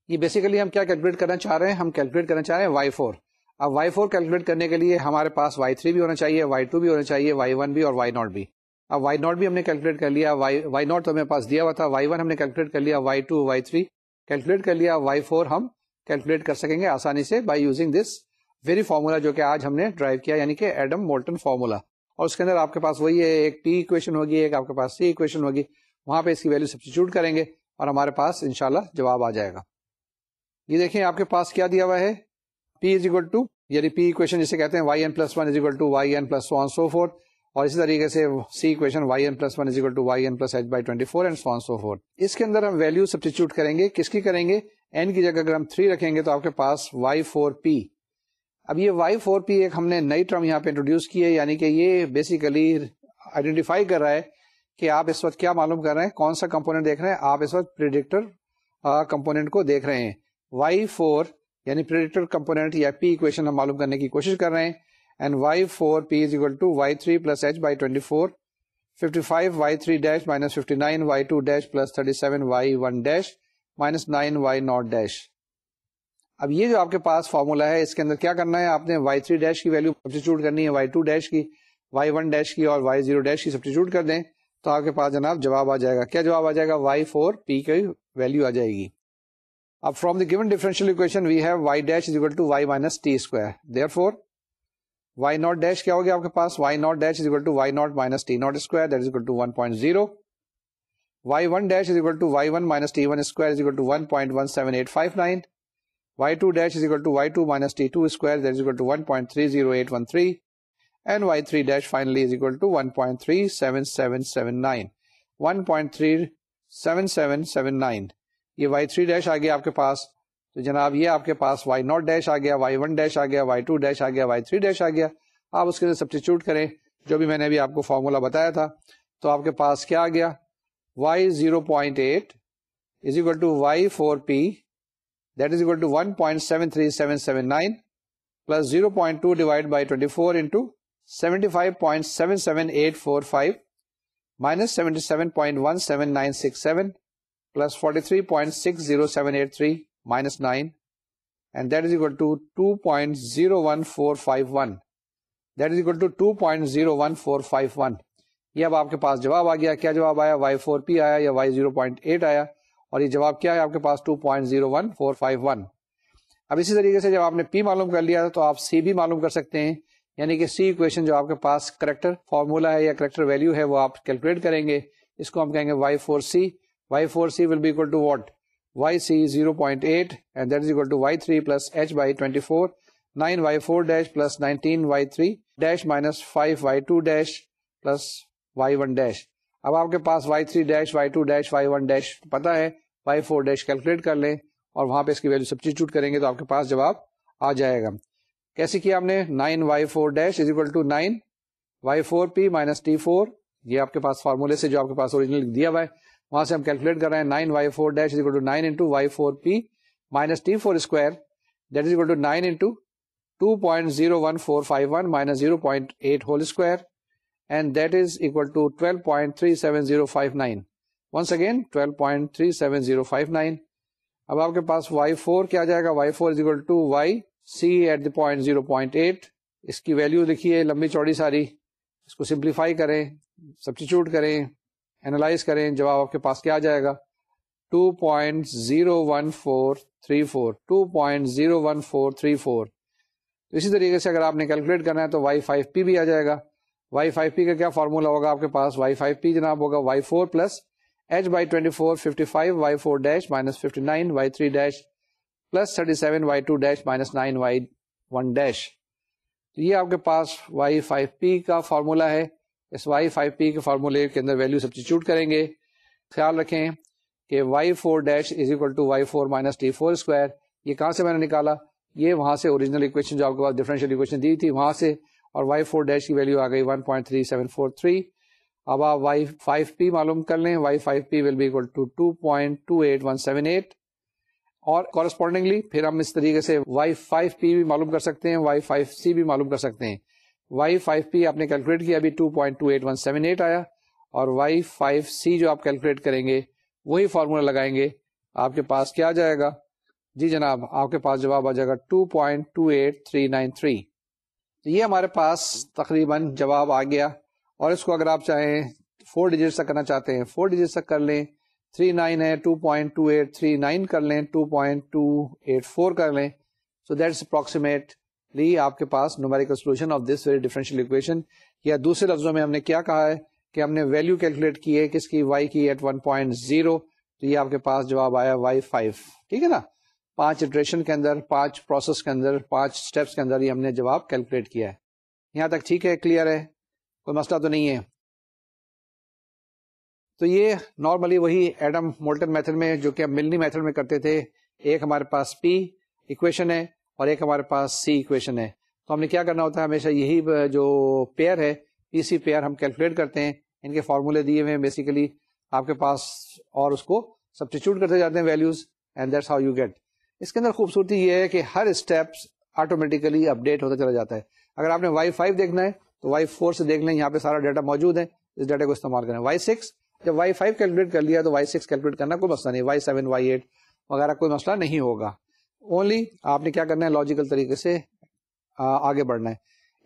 یہ بیسیکلی ہم کیا کیلکولیٹ کرنا چاہ رہے ہیں؟ ہم کیلکولیٹ کرنا چاہ رہے ہیں وائی فور اب وائی فور کیلکولیٹ کرنے کے لیے ہمارے پاس وائی تھری بھی ہونا چاہیے وائی ٹو بھی ہونا چاہیے وائی ون بھی اور وائی ناٹ بھی۔ اب وائی ناٹ بھی ہم نے کیلکولیٹ کر لیا، وائی ناٹ تو ہمیں پاس دیا ہوا تھا، وائی ون ہم نے کیلکولیٹ کر لیا، y two, y three calculate کر لیا، وائی فور ہم کیلکولیٹ کر سکیں گے آسانی سے by using this very formula جو کہ آج ہم نے ڈرائیو کیا یعنی کہ ایڈم مولٹن فارمولا اور اس کے اندر آپ کے پاس وہی ہے، ایک ٹی اکویشن ہوگی، ایک آپ کے پاس سی اکویشن ہوگی۔ وہاں پہ اس کی ویلو سبسٹیچیوٹ کریں گے اور ہمارے پاس انشاءاللہ جواب آ جائے گا۔ یہ دیکھیں آپ کے پاس کیا دیا ہوا ہے؟ پی از اکول ٹو یعنی پی اکویشن جسے کہتے ہیں y n plus one is equal to y n plus one so four اور اسی طریقے سے c equation y n plus one is equal to y n plus h by twenty four and so so four اس کے اندر ہم value substitute کریں گے. کس کی کریں گے؟ این کی جگہ اگر ہم تھری رکھیں گے تو آپ کے پاس وائی فور پی اب یہ وائی فور پی ایک ہم نے نئی ٹرم یہاں پہ انٹروڈیوس کی ہے. یعنی کہ یہ بیسیکلی آئیڈینٹیفائی کر رہا ہے کہ آپ اس وقت کیا معلوم کر رہے ہیں؟ کون سا کمپونیٹ دیکھ رہے ہیں؟ آپ اس وقت پریڈکٹر کمپونیٹ کو دیکھ رہے ہیں. وائی فور یعنی پریڈکٹر کمپونیٹ یا پی اکویشن ہم معلوم کرنے کی کوشش کر رہے ہیں. And y four p is equal to y three plus h by twenty four fifty five y three dash minus fifty nine y two dash plus thirty seven y one dash minus nine y not dash اب یہ جو آپ کے پاس formula ہے، اس کے اندر کیا کرنا ہے؟ آپ نے وائی تھری ڈیش کی ویلو سبسٹیچیوٹ کرنی ہے وائی ٹو ڈیش کی وائی ون ڈیش کی اور وائی زیرو ڈیش کی سبسٹیچیوٹ کر دیں تو آپ کے پاس جناب جواب آ جائے گا۔ کیا جواب آ جائے گا؟ وائی فور پی کی ویلو آ جائے گی۔ اب from the given differential equation we have y dash is equal to y minus t square therefore y not dash کیا ہوگا آپ کے پاس؟ Y not dash is equal to y not minus t not square, that is equal to one point zero. Y one dash is equal to y one minus t one square is equal to one point one seven eight five nine. y2 dash is equal to y2 minus t2 square that is equal to 1.30813 and y3 dash finally is equal to 1.37779 1.37779 یہ y3 dash آ گیا آپ کے پاس. تو جناب یہ آپ کے پاس وائی ناٹ ڈیش آ گیا وائی ون ڈیش آ گیا وائی ٹو ڈیش آ گیا وائی تھری ڈیش آ گیا۔ آپ اس کے اندر سبسٹیچیوٹ کریں، جو بھی میں نے ابھی آپ کو فارمولا بتایا تھا۔ تو آپ کے پاس کیا آ گیا؟ Y zero point eight is equal to y four p that is equal to one point seven three seven seven nine plus zero point two divide by twenty four into seventy five point seven seven eight four five minus seventy seven point one seven nine six seven plus forty three point six zero seven eight three 1.73779 plus 0.2 divided by 24 into 75.77845 minus 77.17967 plus 43.60783 minus 9 and that is equal to 2.01451 that is equal to 2.01451 یہ اب آپ کے پاس جواب آ گیا کیا جواب آیا وائی فور پی آیا یا وائی زیرو پوائنٹ ایٹ آیا اور یہ جواب کیا ہے آپ کے پاس 2.01451 اب اسی طریقے سے جب آپ نے پی معلوم کر لیا تو آپ سی بھی معلوم کر سکتے ہیں یعنی کہ سی اکویشن جو آپ کے پاس کریکٹر فارمولا ہے یا کریکٹر ویلو ہے وہ آپ کیلکولیٹ کریں گے اس کو ہم کہیں گے y four c y four c will be equal to what y c zero point eight and that is equal to y three plus h by twenty four nine y four dash plus nineteen y three dash minus five y two dash plus y one dash اب آپ کے پاس y three dash y two dash y one dash پتا ہے Y four dash calculate کر لیں اور وہاں پہ اس کی ویلو سبسٹیچیوٹ کریں گے تو آپ کے پاس جواب آ جائے گا۔ کیسے کیا ہم نے؟ Nine y four dash is equal to nine y four p minus t four یہ آپ کے پاس فارمولے سے جو آپ کے پاس اوریجنل دیا ہوا ہے۔ وہاں سے ہم کیلکولیٹ کر رہے ہیں nine y four dash is equal to nine into y four p minus t four square that is equal to nine into two point zero one four five one minus zero point eight whole square and that is equal to twelve point three seven zero five nine. Once again twelve point three seven zero five nine. اب آپ کے پاس Y four کیا جائے گا؟ Y four is equal to y c at the point zero point eight. اس کی value لکھیے لمبی چوڑی ساری۔ اس کو سمپلیفائی کریں سبسٹیچیوٹ کریں۔ اینالائز کریں جواب آپ کے پاس کیا جائے گا؟ Two point zero one four three four two point zero one four three four اسی طریقے سے اگر آپ نے کیلکولیٹ کرنا ہے تو وائی فائیو پی بھی آ جائے گا۔ وائی فائیو پی کا کیا فارمولا ہوگا آپ کے پاس؟ وائی فائیو پی جناب ہوگا y four plus h by twenty four fifty five y four dash minus fifty nine y three dash plus thirty seven y two dash minus nine y one dash یہ آپ کے پاس Y five پی کا formula ہے۔ اس Y five پی کے فارمولے کے اندر value substitute کریں گے۔ خیال رکھیں کہ y four dash is equal to y four minus t four square یہ کہاں سے میں نے نکالا؟ یہ وہاں سے اوریجنل اکویشن جو آپ کے پاس ڈفرینشیل اکویشن دی تھی، وہاں سے۔ اور وائی فور ڈیش کی ویلو آ گئی one point three seven four three اب آپ وائی فائیو پی معلوم کر لیں۔ Y five p will be equal to two point two eight one seven eight اور کورسپونڈنگلی پھر ہم اس طریقے سے وائی فائیو پی بھی معلوم کر سکتے ہیں وائی فائیو سی بھی معلوم کر سکتے ہیں۔ وائی فائیو پی آپ نے کیلکولیٹ کیا، ابھی two point two eight one seven eight آیا۔ اور وائی فائیو سی جو آپ کیلکولیٹ کریں گے، وہی فارمولا لگائیں گے۔ آپ کے پاس کیا جائے گا؟ جی جناب، آپ کے پاس جواب آ جائے گا two point two eight three nine three یہ ہمارے پاس تقریباً جواب آ گیا۔ اور اس کو اگر آپ چاہیں فور ڈیجٹ تک کرنا چاہتے ہیں فور ڈیجٹ تک کر لیں۔ تھری نائن ہے two point two eight three nine کر لیں۔ Two point two eight four کر لیں۔ سو دیٹ اپروکسیمیٹ لی آپ کے پاس numerical solution of this very differential equation یا دوسرے لفظوں میں ہم نے کیا کہا ہے کہ ہم نے ویلو کیلکولیٹ کی ہے کس کی؟ وائی کی ایٹ ون پوائنٹ زیرو تو یہ آپ کے پاس جواب آیا وائی فائیو ٹھیک ہے نا؟ پانچ اٹریشن کے اندر، پانچ پروسیس کے اندر، پانچ اسٹیپس کے اندر یہ ہم نے جواب کیلکولیٹ کیا ہے. یہاں تک ٹھیک ہے کلیئر ہے؟ کوئی مسئلہ تو نہیں ہے؟ تو یہ نارملی وہی ایڈم مولٹن میتھڈ میں جو کہ ہم ملنی میتھڈ میں کرتے تھے. ایک ہمارے پاس پی اکویشن ہے اور ایک ہمارے پاس سی اکویشن ہے۔ تو ہم نے کیا کرنا ہوتا ہے؟ ہمیشہ یہی جو پیئر ہے پی سی پیئر ہم کیلکولیٹ کرتے ہیں۔ ان کے فارمولے دیے ہوئے بیسیکلی آپ کے پاس اور اس کو سبسٹیچیوٹ کرتے جاتے ہیں values and that's how you get اس کے اندر خوبصورتی یہ ہے کہ ہر اسٹیپ آٹومیٹیکلی اپڈیٹ ہوتا چلا جاتا ہے۔ اگر آپ نے وائی فائیو دیکھنا ہے، تو وائی فور سے دیکھ لیں، یہاں پہ سارا ڈیٹا موجود ہے۔ اس ڈیٹا کو استعمال کریں۔ وائی سکس جب وائی فائیو کیلکولیٹ کر لیا تو وائی سکس کیلکولیٹ کرنا کوئی مسئلہ نہیں۔ وائی سیون وائی ایٹ وغیرہ کوئی مسئلہ نہیں ہوگا۔ اونلی آپ نے کیا کرنا ہے لاجیکل طریقے سے آگے بڑھنا ہے۔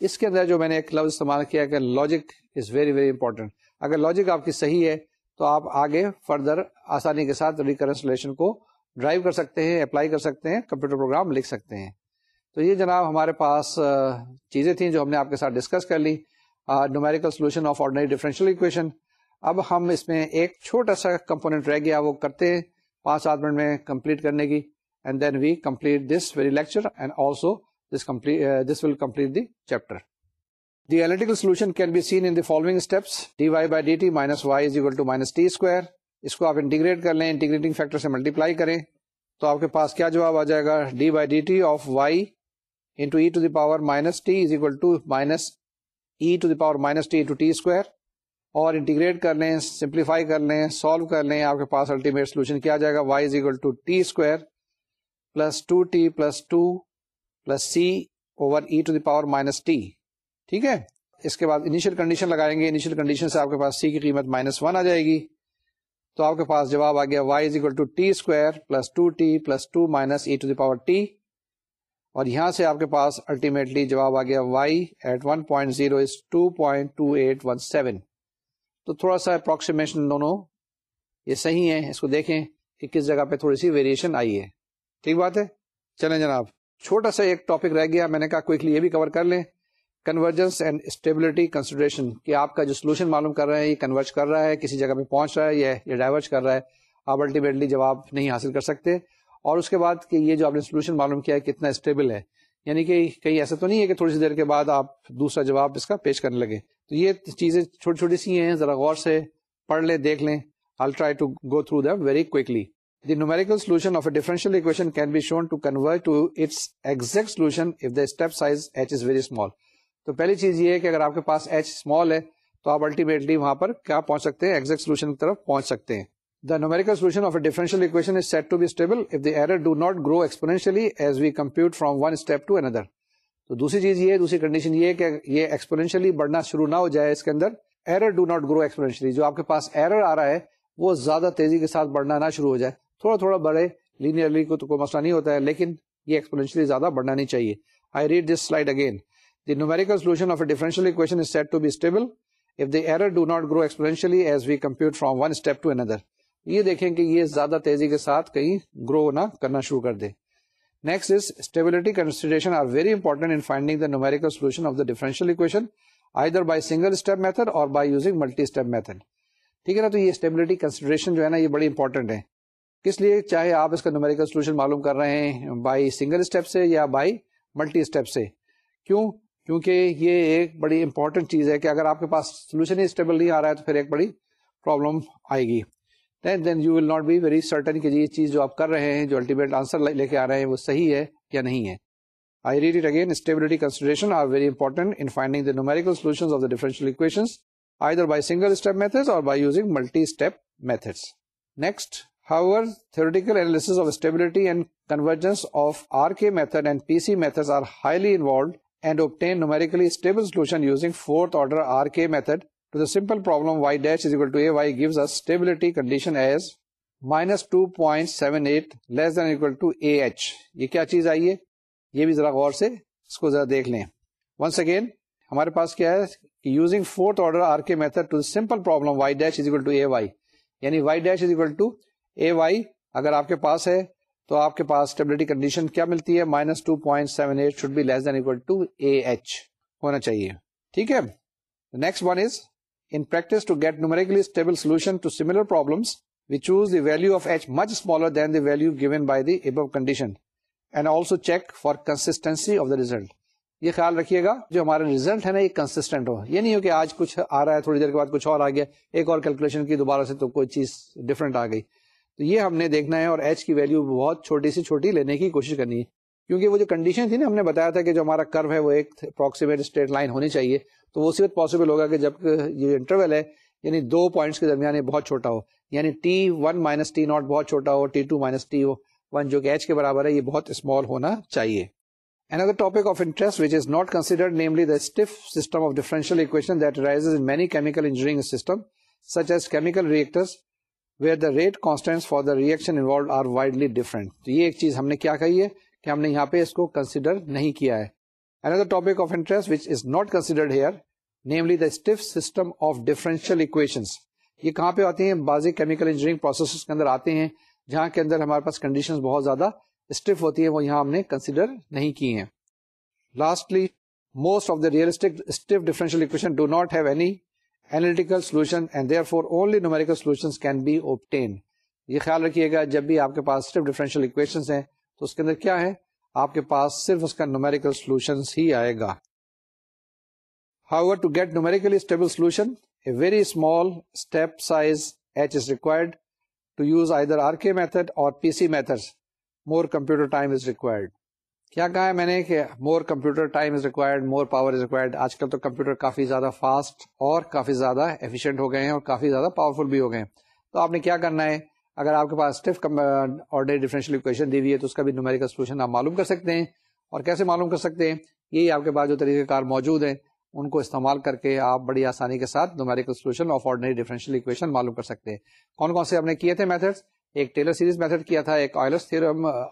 اس کے اندر جو میں نے ایک لفظ استعمال کیا کہ logic is very very important اگر لاجک آپ کی صحیح ہے تو آپ آگے فردر آسانی کے ساتھ ریکنسلیشن کو ڈرائیو کر سکتے ہیں اپلائی کر سکتے ہیں کمپیوٹر پروگرام لکھ سکتے ہیں۔ تو یہ جناب ہمارے پاس چیزیں تھیں جو ہم نے آپ کے ساتھ ڈسکس کر لی۔ Numerical solution of ordinary differential equation اب ہم اس میں ایک چھوٹا سا کمپونیٹ رہ گیا، وہ کرتے ہیں پانچ سات منٹ میں کمپلیٹ کرنے کی۔ And then we complete this very lecture and also this will complete the chapter the analytical solution can be seen in following steps d y by d t minus y is equal to minus t square اس کو آپ integrate کر لیں integrating factor سے multiply کریں تو آپ کے پاس کیا جواب آ جائے گا d by d t of y into e to the power minus t is equal to minus e to the power minus t t T square اور انٹیگریٹ کر لیں سمپلیفائی کر لیں سالو کر لیں آپ کے پاس الٹیمیٹ سولوشن کیا جائے گا y is equal to t square plus two t plus two plus c over e to the power minus t ٹھیک ہے؟ اس کے بعد انیشیل کنڈیشن لگائیں گے۔ انیشیل کنڈیشن سے آپ کے پاس سی کی قیمت مائنس ون آ جائے گی۔ تو آپ کے پاس جواب آ گیا y is equal to t square plus two t plus two minus e to the power t اور یہاں سے آپ کے پاس الٹیمیٹلی جواب آ گیا y at one point zero is two point two eight one seven تو تھوڑا سا اپروکسیمیشن دونوں یہ صحیح ہے اس کو دیکھیں کہ کس جگہ پہ تھوڑی سی ویریشن آئی ہے۔ ٹھیک بات ہے۔ چلیں جناب، چھوٹا سا ایک ٹاپک رہ گیا، میں نے کہا کوئکلی یہ بھی کور کر لیں۔ کنورجنس اینڈ اسٹیبلٹی کنسیڈریشن کہ آپ کا جو سولوشن معلوم کر رہے ہیں، یہ کنورج کر رہا ہے، کسی جگہ پہ پہنچ رہا ہے یا یہ ڈائیورج کر رہا ہے، آپ الٹیمیٹلی جواب نہیں حاصل کر سکتے۔ اور اس کے بعد کہ یہ جو آپ نے سولوشن معلوم کیا ہے، کتنا اسٹیبل ہے۔ یعنی کہ کہیں ایسا تو نہیں ہے کہ تھوڑی سی دیر کے بعد آپ دوسرا جواب اس کا پیش کرنے لگے۔ تو یہ چیزیں چھوٹی چھوٹی سی ہیں، ذرا غور سے پڑھ لیں، دیکھ لیں۔ All try to go through them very quickly the numerical solution of a differential equation can be shown to convert to its exact solution if the step size h is very small تو پہلی چیز یہ ہے کہ اگر آپ کے پاس ایچ اسمال ہے، تو آپ الٹیمیٹلی وہاں پر کیا پہنچ سکتے ہیں؟ ایگزیکٹ سولوشن کی طرف پہنچ سکتے ہیں۔ The numerical solution of a differential equation is set to be stable if the error do not grow exponentially as we compute from one step to اندر تو دوسری چیز یہ دوسری کنڈیشن یہ ہے کہ یہ ایکسپوینشلی بڑھنا شروع نہ ہو جائے اس کے اندر error do not grow exponentially جو آپ کے پاس ایرر آ رہا ہے، وہ زیادہ تیزی کے ساتھ بڑھنا نہ شروع ہو جائے۔ تھوڑا تھوڑا بڑھے لینئرلی کو تو کوئی مسئلہ نہیں ہوتا ہے، لیکن یہ ایکسپوینشلی زیادہ بڑھنا نہیں چاہیے۔ I read this slide again The numerical solution of a differential equation is said to be stable if the error do not grow exponentially as we compute from one step to another. یہ دیکھیں کہ یہ زیادہ تیزی کے ساتھ کہیں گرو نہ کرنا شروع کر دے۔ Next is stability consideration are very important in finding the numerical solution of the differential equation either by single step method or by using multi step method ٹھیک ہے نا، تو یہ اسٹیبلٹی کنسیڈریشن جو ہے نا، یہ بڑی امپورٹنٹ ہے۔ کس لیے؟ چاہے آپ اس کا نومیریکل سولوشن معلوم کر رہے ہیں بائی سنگل اسٹیپ سے یا بائی ملٹی اسٹیپ سے۔ کیوں؟ کیونکہ یہ ایک بڑی امپورٹنٹ چیز ہے کہ اگر آپ کے پاس سولوشن ہی اسٹیبل نہیں آ رہا ہے تو پھر ایک بڑی پرابلم آئے گی۔ Then then you will not be very certain کہ یہ چیز جو آپ کر رہے ہیں جو الٹیمیٹ آنسر لے کے آ رہے ہیں وہ صحیح ہے یا نہیں ہے۔ I read it again stability consideration are very important in finding the numerical solution of the differential equation either by single step methods or by using multi-step methods. Next, however, theoretical analysis of stability and convergence of RK method and PC methods are highly involved and obtain numerically stable solution using fourth order RK method to the simple problem y dash is equal to ay gives us stability condition as minus 2.78 less than equal to ah یہ کیا چیز آئی ہے یہ بھی ذرا غور سے اس کو ذرا دیکھ لیں ونس اگین ہمارے پاس کیا ہے using fourth order R K method to simple problem y dash is equal to a y یعنی y dash is equal to a y اگر آپ کے پاس ہے تو آپ کے پاس اسٹیبلٹی کنڈیشن کیا ملتی ہے؟ Minus two point seven eight should be less than equal to a h ہونا چاہیے۔ ٹھیک ہے؟ Next one is in practice to get numerically stable solution to similar problems we choose the value of h much smaller than the value given by the above condition and also check for consistency of the result یہ خیال رکھیے گا، جو ہمارا result ہے نا، یہ constant ہو۔ یہ نہیں ہو کہ آج کچھ آ رہا ہے، تھوڑی دیر کے بعد کچھ اور آ گیا، ایک اور کیلکولیشن کی دوبارہ سے تو کوئی چیز ڈفرنٹ آ گئی۔ تو یہ ہم نے دیکھنا ہے اور ایچ کی ویلو بہت چھوٹی سے چھوٹی لینے کی کوشش کرنی ہے۔ کیونکہ وہ جو کنڈیشن تھی نا ہم نے بتایا تھا کہ جو ہمارا کرو ہے وہ ایک اپروکسیمیٹ اسٹریٹ لائن ہونی چاہیے۔ تو وہ اسی وقت پاسبل ہوگا کہ جب یہ انٹرول ہے یعنی دو پوائنٹس کے درمیان یہ بہت چھوٹا ہو۔ یعنی t one minus t naught بہت چھوٹا ہو t two minus t one جو کہ ایچ کے برابر ہے یہ بہت اسمال ہونا چاہیے۔ Another topic of interest which is not considered, namely the stiff system of differential equation that arises in many chemical engineering systems, such as chemical reactors, where the rate constants for the reaction involved are widely different. تو یہ ایک چیز ہم نے کیا کہی ہے کہ ہم نے یہاں پہ اس کو کنسیڈر نہیں کیا ہے Another topic of interest which is not considered here, namely the stiff system of differential equations. یہ کہاں پہ آتے ہیں بعضی کیمیکل انجینئرنگ پروسیس کے اندر آتے ہیں جہاں کے اندر ہمارے پاس کنڈیشن بہت زیادہ اسٹف ہوتی ہے وہ یہاں ہم نے کنسیڈر نہیں کی ہیں lastly most of the realistic stuff differential equation do not have any analytical solution and therefore only numerical solution can be obtain یہ خیال رکھیے گا جب بھی آپ کے پاس اسٹف ڈیفرنشیل اکویشن ہیں تو اس کے اندر کیا ہے؟ آپ کے پاس صرف اس کا نومیریکل سولوشن ہی آئے گا۔ How to get numerically stable solution a very small step size h is required to use either R K method or P C method more computer time is required کیا کہا ہے میں نے کہ more computer time is required more power is required آج کل تو computer کافی زیادہ فاسٹ اور کافی زیادہ ایفیشینٹ ہو گئے ہیں اور کافی زیادہ پاورفل بھی ہو گئے ہیں۔ تو آپ نے کیا کرنا ہے؟ اگر آپ کے پاس اسٹیف آرڈر ڈیفرنشیل اکویشن دی ہوئی ہے تو اس کا بھی نومیریکل سولوشن آپ معلوم کر سکتے ہیں۔ اور کیسے معلوم کر سکتے ہیں؟ یہی آپ کے پاس جو طریقہ کار موجود ہیں ان کو استعمال کر کے آپ بڑی آسانی کے ساتھ numerical solution of ordinary differential equation معلوم کر سکتے ہیں۔ کون کون سے آپ نے کیے تھے میتھڈ ایک ٹیلر سیریز میتھڈ کیا تھا، ایک آئلس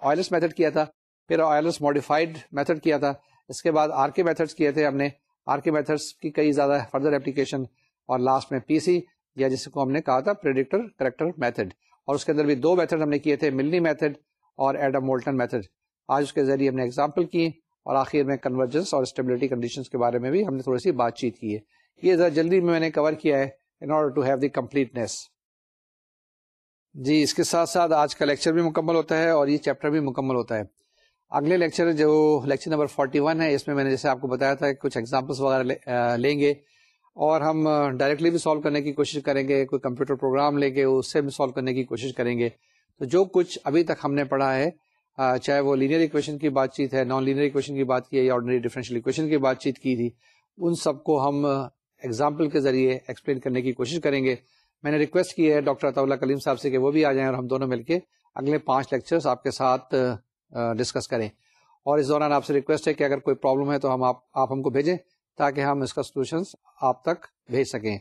آئلس میتھڈ کیا تھا۔ پھر آئلس ماڈیفائڈ میتھڈ کیا تھا۔ اس کے بعد آر کے میتھڈ کیے تھے ہم نے۔ آر کے میتھڈس کی کئی زیادہ فردر اپلیکیشن اور لاسٹ میں پی سی یا جس کو ہم نے کہا تھا پریڈکٹر کریکٹر میتھڈ اور اس کے اندر بھی دو میتھڈ ہم نے کیے تھے، ملنی میتھڈ اور ایڈم مولٹن میتھڈ۔ آج اس کے ذریعے ہم نے ایگزامپل کی اور آخر میں کنورجنس اور اسٹیبلٹی کنڈیشن کے بارے میں بھی ہم نے تھوڑی سی بات چیت کی ہے۔ یہ ذرا جلدی میں نے کور کیا ہے in order to have the completeness جی اس کے ساتھ ساتھ آج کا لیکچر بھی مکمل ہوتا ہے اور یہ چیپٹر بھی مکمل ہوتا ہے۔ اگلے لیکچر جو لیکچر نمبر 41 ہے، اس میں میں نے جیسے آپ کو بتایا تھا، کچھ ایگزامپلس وغیرہ لیں گے۔ اور ہم ڈائریکٹلی بھی سالو کرنے کی کوشش کریں گے، کوئی کمپیوٹر پروگرام لیں گے اس سے بھی سالو کرنے کی کوشش کریں گے۔ تو جو کچھ ابھی تک ہم نے پڑھا ہے چاہے وہ لینئر اکویشن کی بات چیت ہے نان لینئر اکویشن کی بات کی ہے یا آرڈنری ڈیفرنشیل اکویشن کی بات چیت کی تھی، ان سب کو ہم ایگزامپل کے ذریعے ایکسپلین کرنے کی کوشش کریں گے۔ میں نے ریکویسٹ کی ہے ڈاکٹر اطول کلیم صاحب سے کہ وہ بھی آ جائیں اور ہم دونوں مل کے اگلے پانچ لیکچرز آپ کے ساتھ ڈسکس کریں۔ اور اس دوران آپ سے ریکویسٹ ہے کہ اگر کوئی پرابلم ہے تو ہم آپ آپ ہم کو بھیجیں تاکہ ہم اس کا سولوشن آپ تک بھیج سکیں۔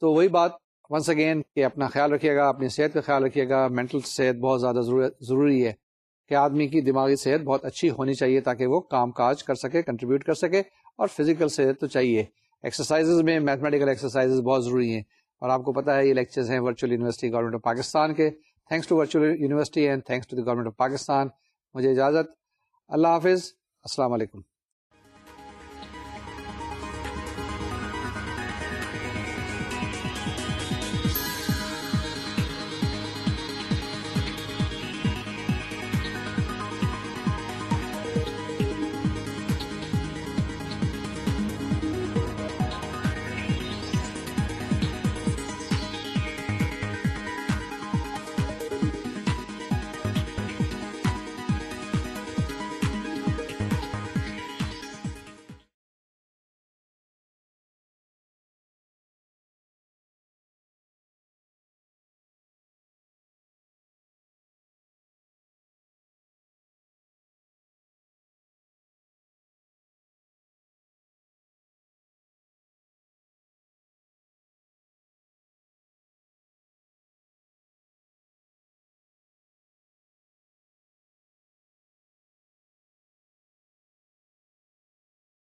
تو وہی بات ونس اگین کہ اپنا خیال رکھیے گا، اپنی صحت کا خیال رکھیے گا۔ مینٹل صحت بہت زیادہ ضروری ہے کہ آدمی کی دماغی صحت بہت اچھی ہونی چاہیے تاکہ وہ کام کاج کر سکے کنٹریبیوٹ کر سکے، اور فزیکل صحت تو چاہیے۔ ایکسرسائز میں میتھمیٹیکل ایکسرسائز بہت ضروری ہیں۔ اور آپ کو پتا ہے یہ لیکچرز ہیں virtual university government of Pakistan کے۔ Thanks to virtual university and thanks to the government of Pakistan مجھے اجازت۔ اللہ حافظ۔ السلام علیکم۔